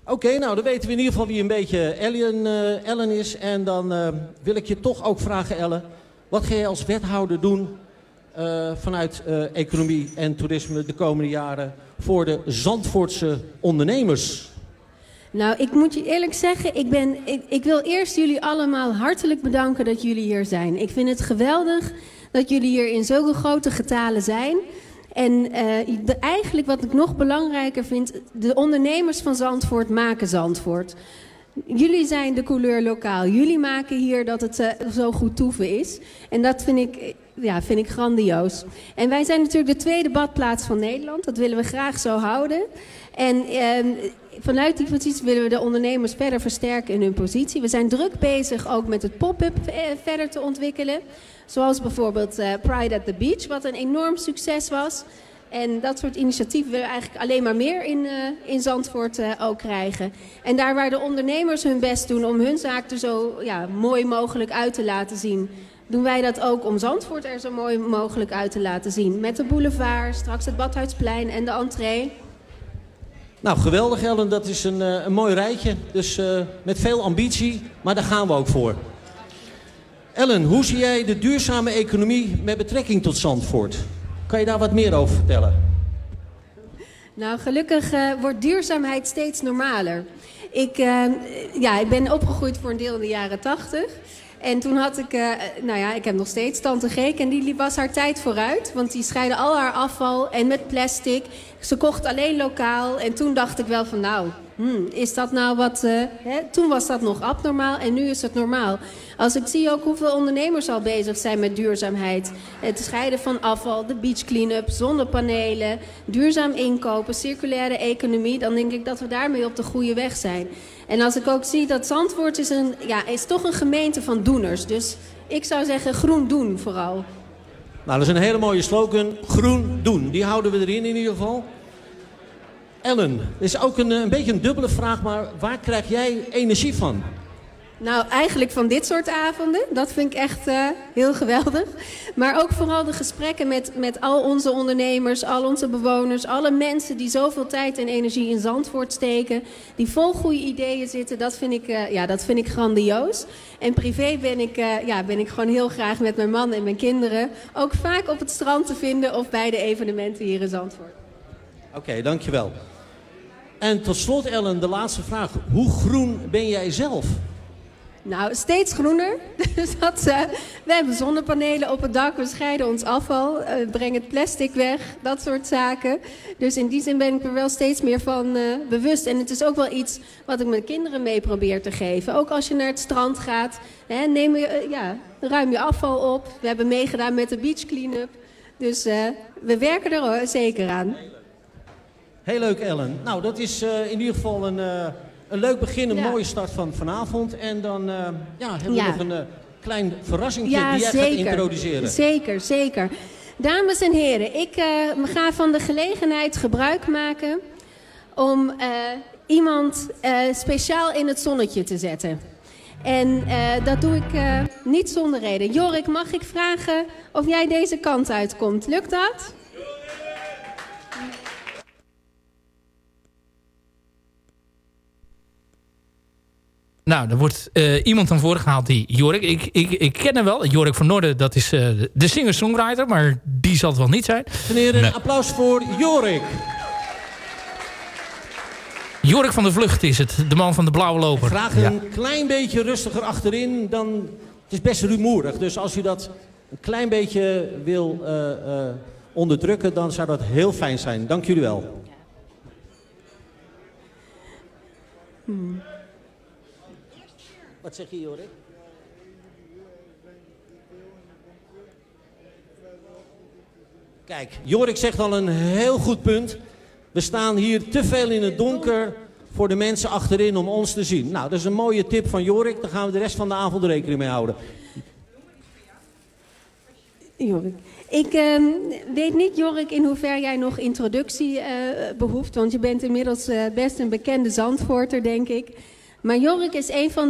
Oké, nou dan weten we in ieder geval wie een beetje Ellen, eh, Ellen is. En dan eh, wil ik je toch ook vragen, Ellen. Wat ga je als wethouder doen eh, vanuit economie en toerisme de komende jaren voor de Zandvoortse ondernemers? Nou, ik moet je eerlijk zeggen, ik, ben, ik, ik wil eerst jullie allemaal hartelijk bedanken dat jullie hier zijn. Ik vind het geweldig dat jullie hier in zulke grote getalen zijn. En eh, eigenlijk wat ik nog belangrijker vind, de ondernemers van Zandvoort maken Zandvoort. Jullie zijn de couleur lokaal. Jullie maken hier dat het eh, zo goed toeven is. En dat vind ik, eh, ja, vind ik grandioos. En wij zijn natuurlijk de tweede badplaats van Nederland. Dat willen we graag zo houden. En ehm, vanuit die positie willen we de ondernemers verder versterken in hun positie. We zijn druk bezig ook met het pop-up verder te ontwikkelen. Zoals bijvoorbeeld eh, Pride at the Beach, wat een enorm succes was. En dat soort initiatieven willen we eigenlijk alleen maar meer in, eh, in Zandvoort eh, ook krijgen. En daar waar de ondernemers hun best doen om hun zaak er zo ja, mooi mogelijk uit te laten zien, doen wij dat ook om Zandvoort er zo mooi mogelijk uit te laten zien. Met de boulevard, straks het Badhuisplein en de entree. Nou, geweldig Ellen. Dat is een, een mooi rijtje. Dus met veel ambitie, maar daar gaan we ook voor. Ellen, hoe zie jij de duurzame economie met betrekking tot Zandvoort? Kan je daar wat meer over vertellen? Nou, gelukkig eh, wordt duurzaamheid steeds normaler. Ik, eh, ja, ik ben opgegroeid voor een deel in de jaren tachtig. En toen had ik, eh, nou ja, ik heb nog steeds tante Geek en die was haar tijd vooruit. Want die scheidde al haar afval en met plastic. Ze kocht alleen lokaal. En toen dacht ik wel van nou, hmm, is dat nou wat... eh, hè? Toen was dat nog abnormaal en nu is het normaal. Als ik zie ook hoeveel ondernemers al bezig zijn met duurzaamheid. Het scheiden van afval, de beach clean-up, zonnepanelen, duurzaam inkopen, circulaire economie. Dan denk ik dat we daarmee op de goede weg zijn. En als ik ook zie dat Zandvoort is, een, ja, is toch een gemeente van doeners. Dus ik zou zeggen groen doen vooral. Nou, dat is een hele mooie slogan. Groen doen. Die houden we erin in ieder geval. Ellen, is ook een, eh, een beetje een dubbele vraag, maar waar krijg jij energie van? Nou, eigenlijk van dit soort avonden. Dat vind ik echt eh, heel geweldig. Maar ook vooral de gesprekken met, met al onze ondernemers, al onze bewoners, alle mensen die zoveel tijd en energie in Zandvoort steken, die vol goede ideeën zitten. Dat vind ik, eh, ja, dat vind ik grandioos. En privé ben ik, ja, ben ik gewoon heel graag met mijn man en mijn kinderen. Ook vaak op het strand te vinden of bij de evenementen hier in Zandvoort. Oké, dankjewel. En tot slot Ellen, de laatste vraag. Hoe groen ben jij zelf? Nou, steeds groener. Dus dat, eh, we hebben zonnepanelen op het dak, we scheiden ons afval, eh, brengen het plastic weg, dat soort zaken. Dus in die zin ben ik er wel steeds meer van eh, bewust. En het is ook wel iets wat ik mijn kinderen mee probeer te geven. Ook als je naar het strand gaat, hè, neem je, ja, ruim je afval op. We hebben meegedaan met de beach clean-up. Dus we werken er zeker aan. Heel leuk Ellen. Nou, dat is eh, in ieder geval een, eh, een leuk begin, een Ja. mooie start van vanavond. En dan eh, ja, hebben we Ja. nog een klein verrassingje Ja, die jij gaat introduceren. Zeker, zeker. Dames en heren, ik ga van de gelegenheid gebruik maken om iemand speciaal in het zonnetje te zetten. En dat doe ik niet zonder reden. Jorik, mag ik vragen of jij deze kant uitkomt? Lukt dat? Nou, er wordt eh, iemand aan voren gehaald die Jorik. Ik, ik, ik ken hem wel. Jorik van Noorden, dat is eh, de singer-songwriter. Maar die zal het wel niet zijn. Heren, een applaus voor Jorik. Jorik van de Vlucht is het. De man van de blauwe loper. Graag een klein beetje rustiger achterin. Dan, het is best rumoerig. Dus als u dat een klein beetje wil eh, eh, onderdrukken, dan zou dat heel fijn zijn. Dank jullie wel. Hmm. Wat zeg je, Jorik? Kijk, Jorik zegt al een heel goed punt. We staan hier te veel in het donker voor de mensen achterin om ons te zien. Nou, dat is een mooie tip van Jorik. Daar gaan we de rest van de avond rekening mee houden. Jorik. Ik eh, weet niet, Jorik, in hoever jij nog introductie eh, behoeft. Want je bent inmiddels eh, best een bekende Zandvoorter, denk ik. Maar Jorik is een van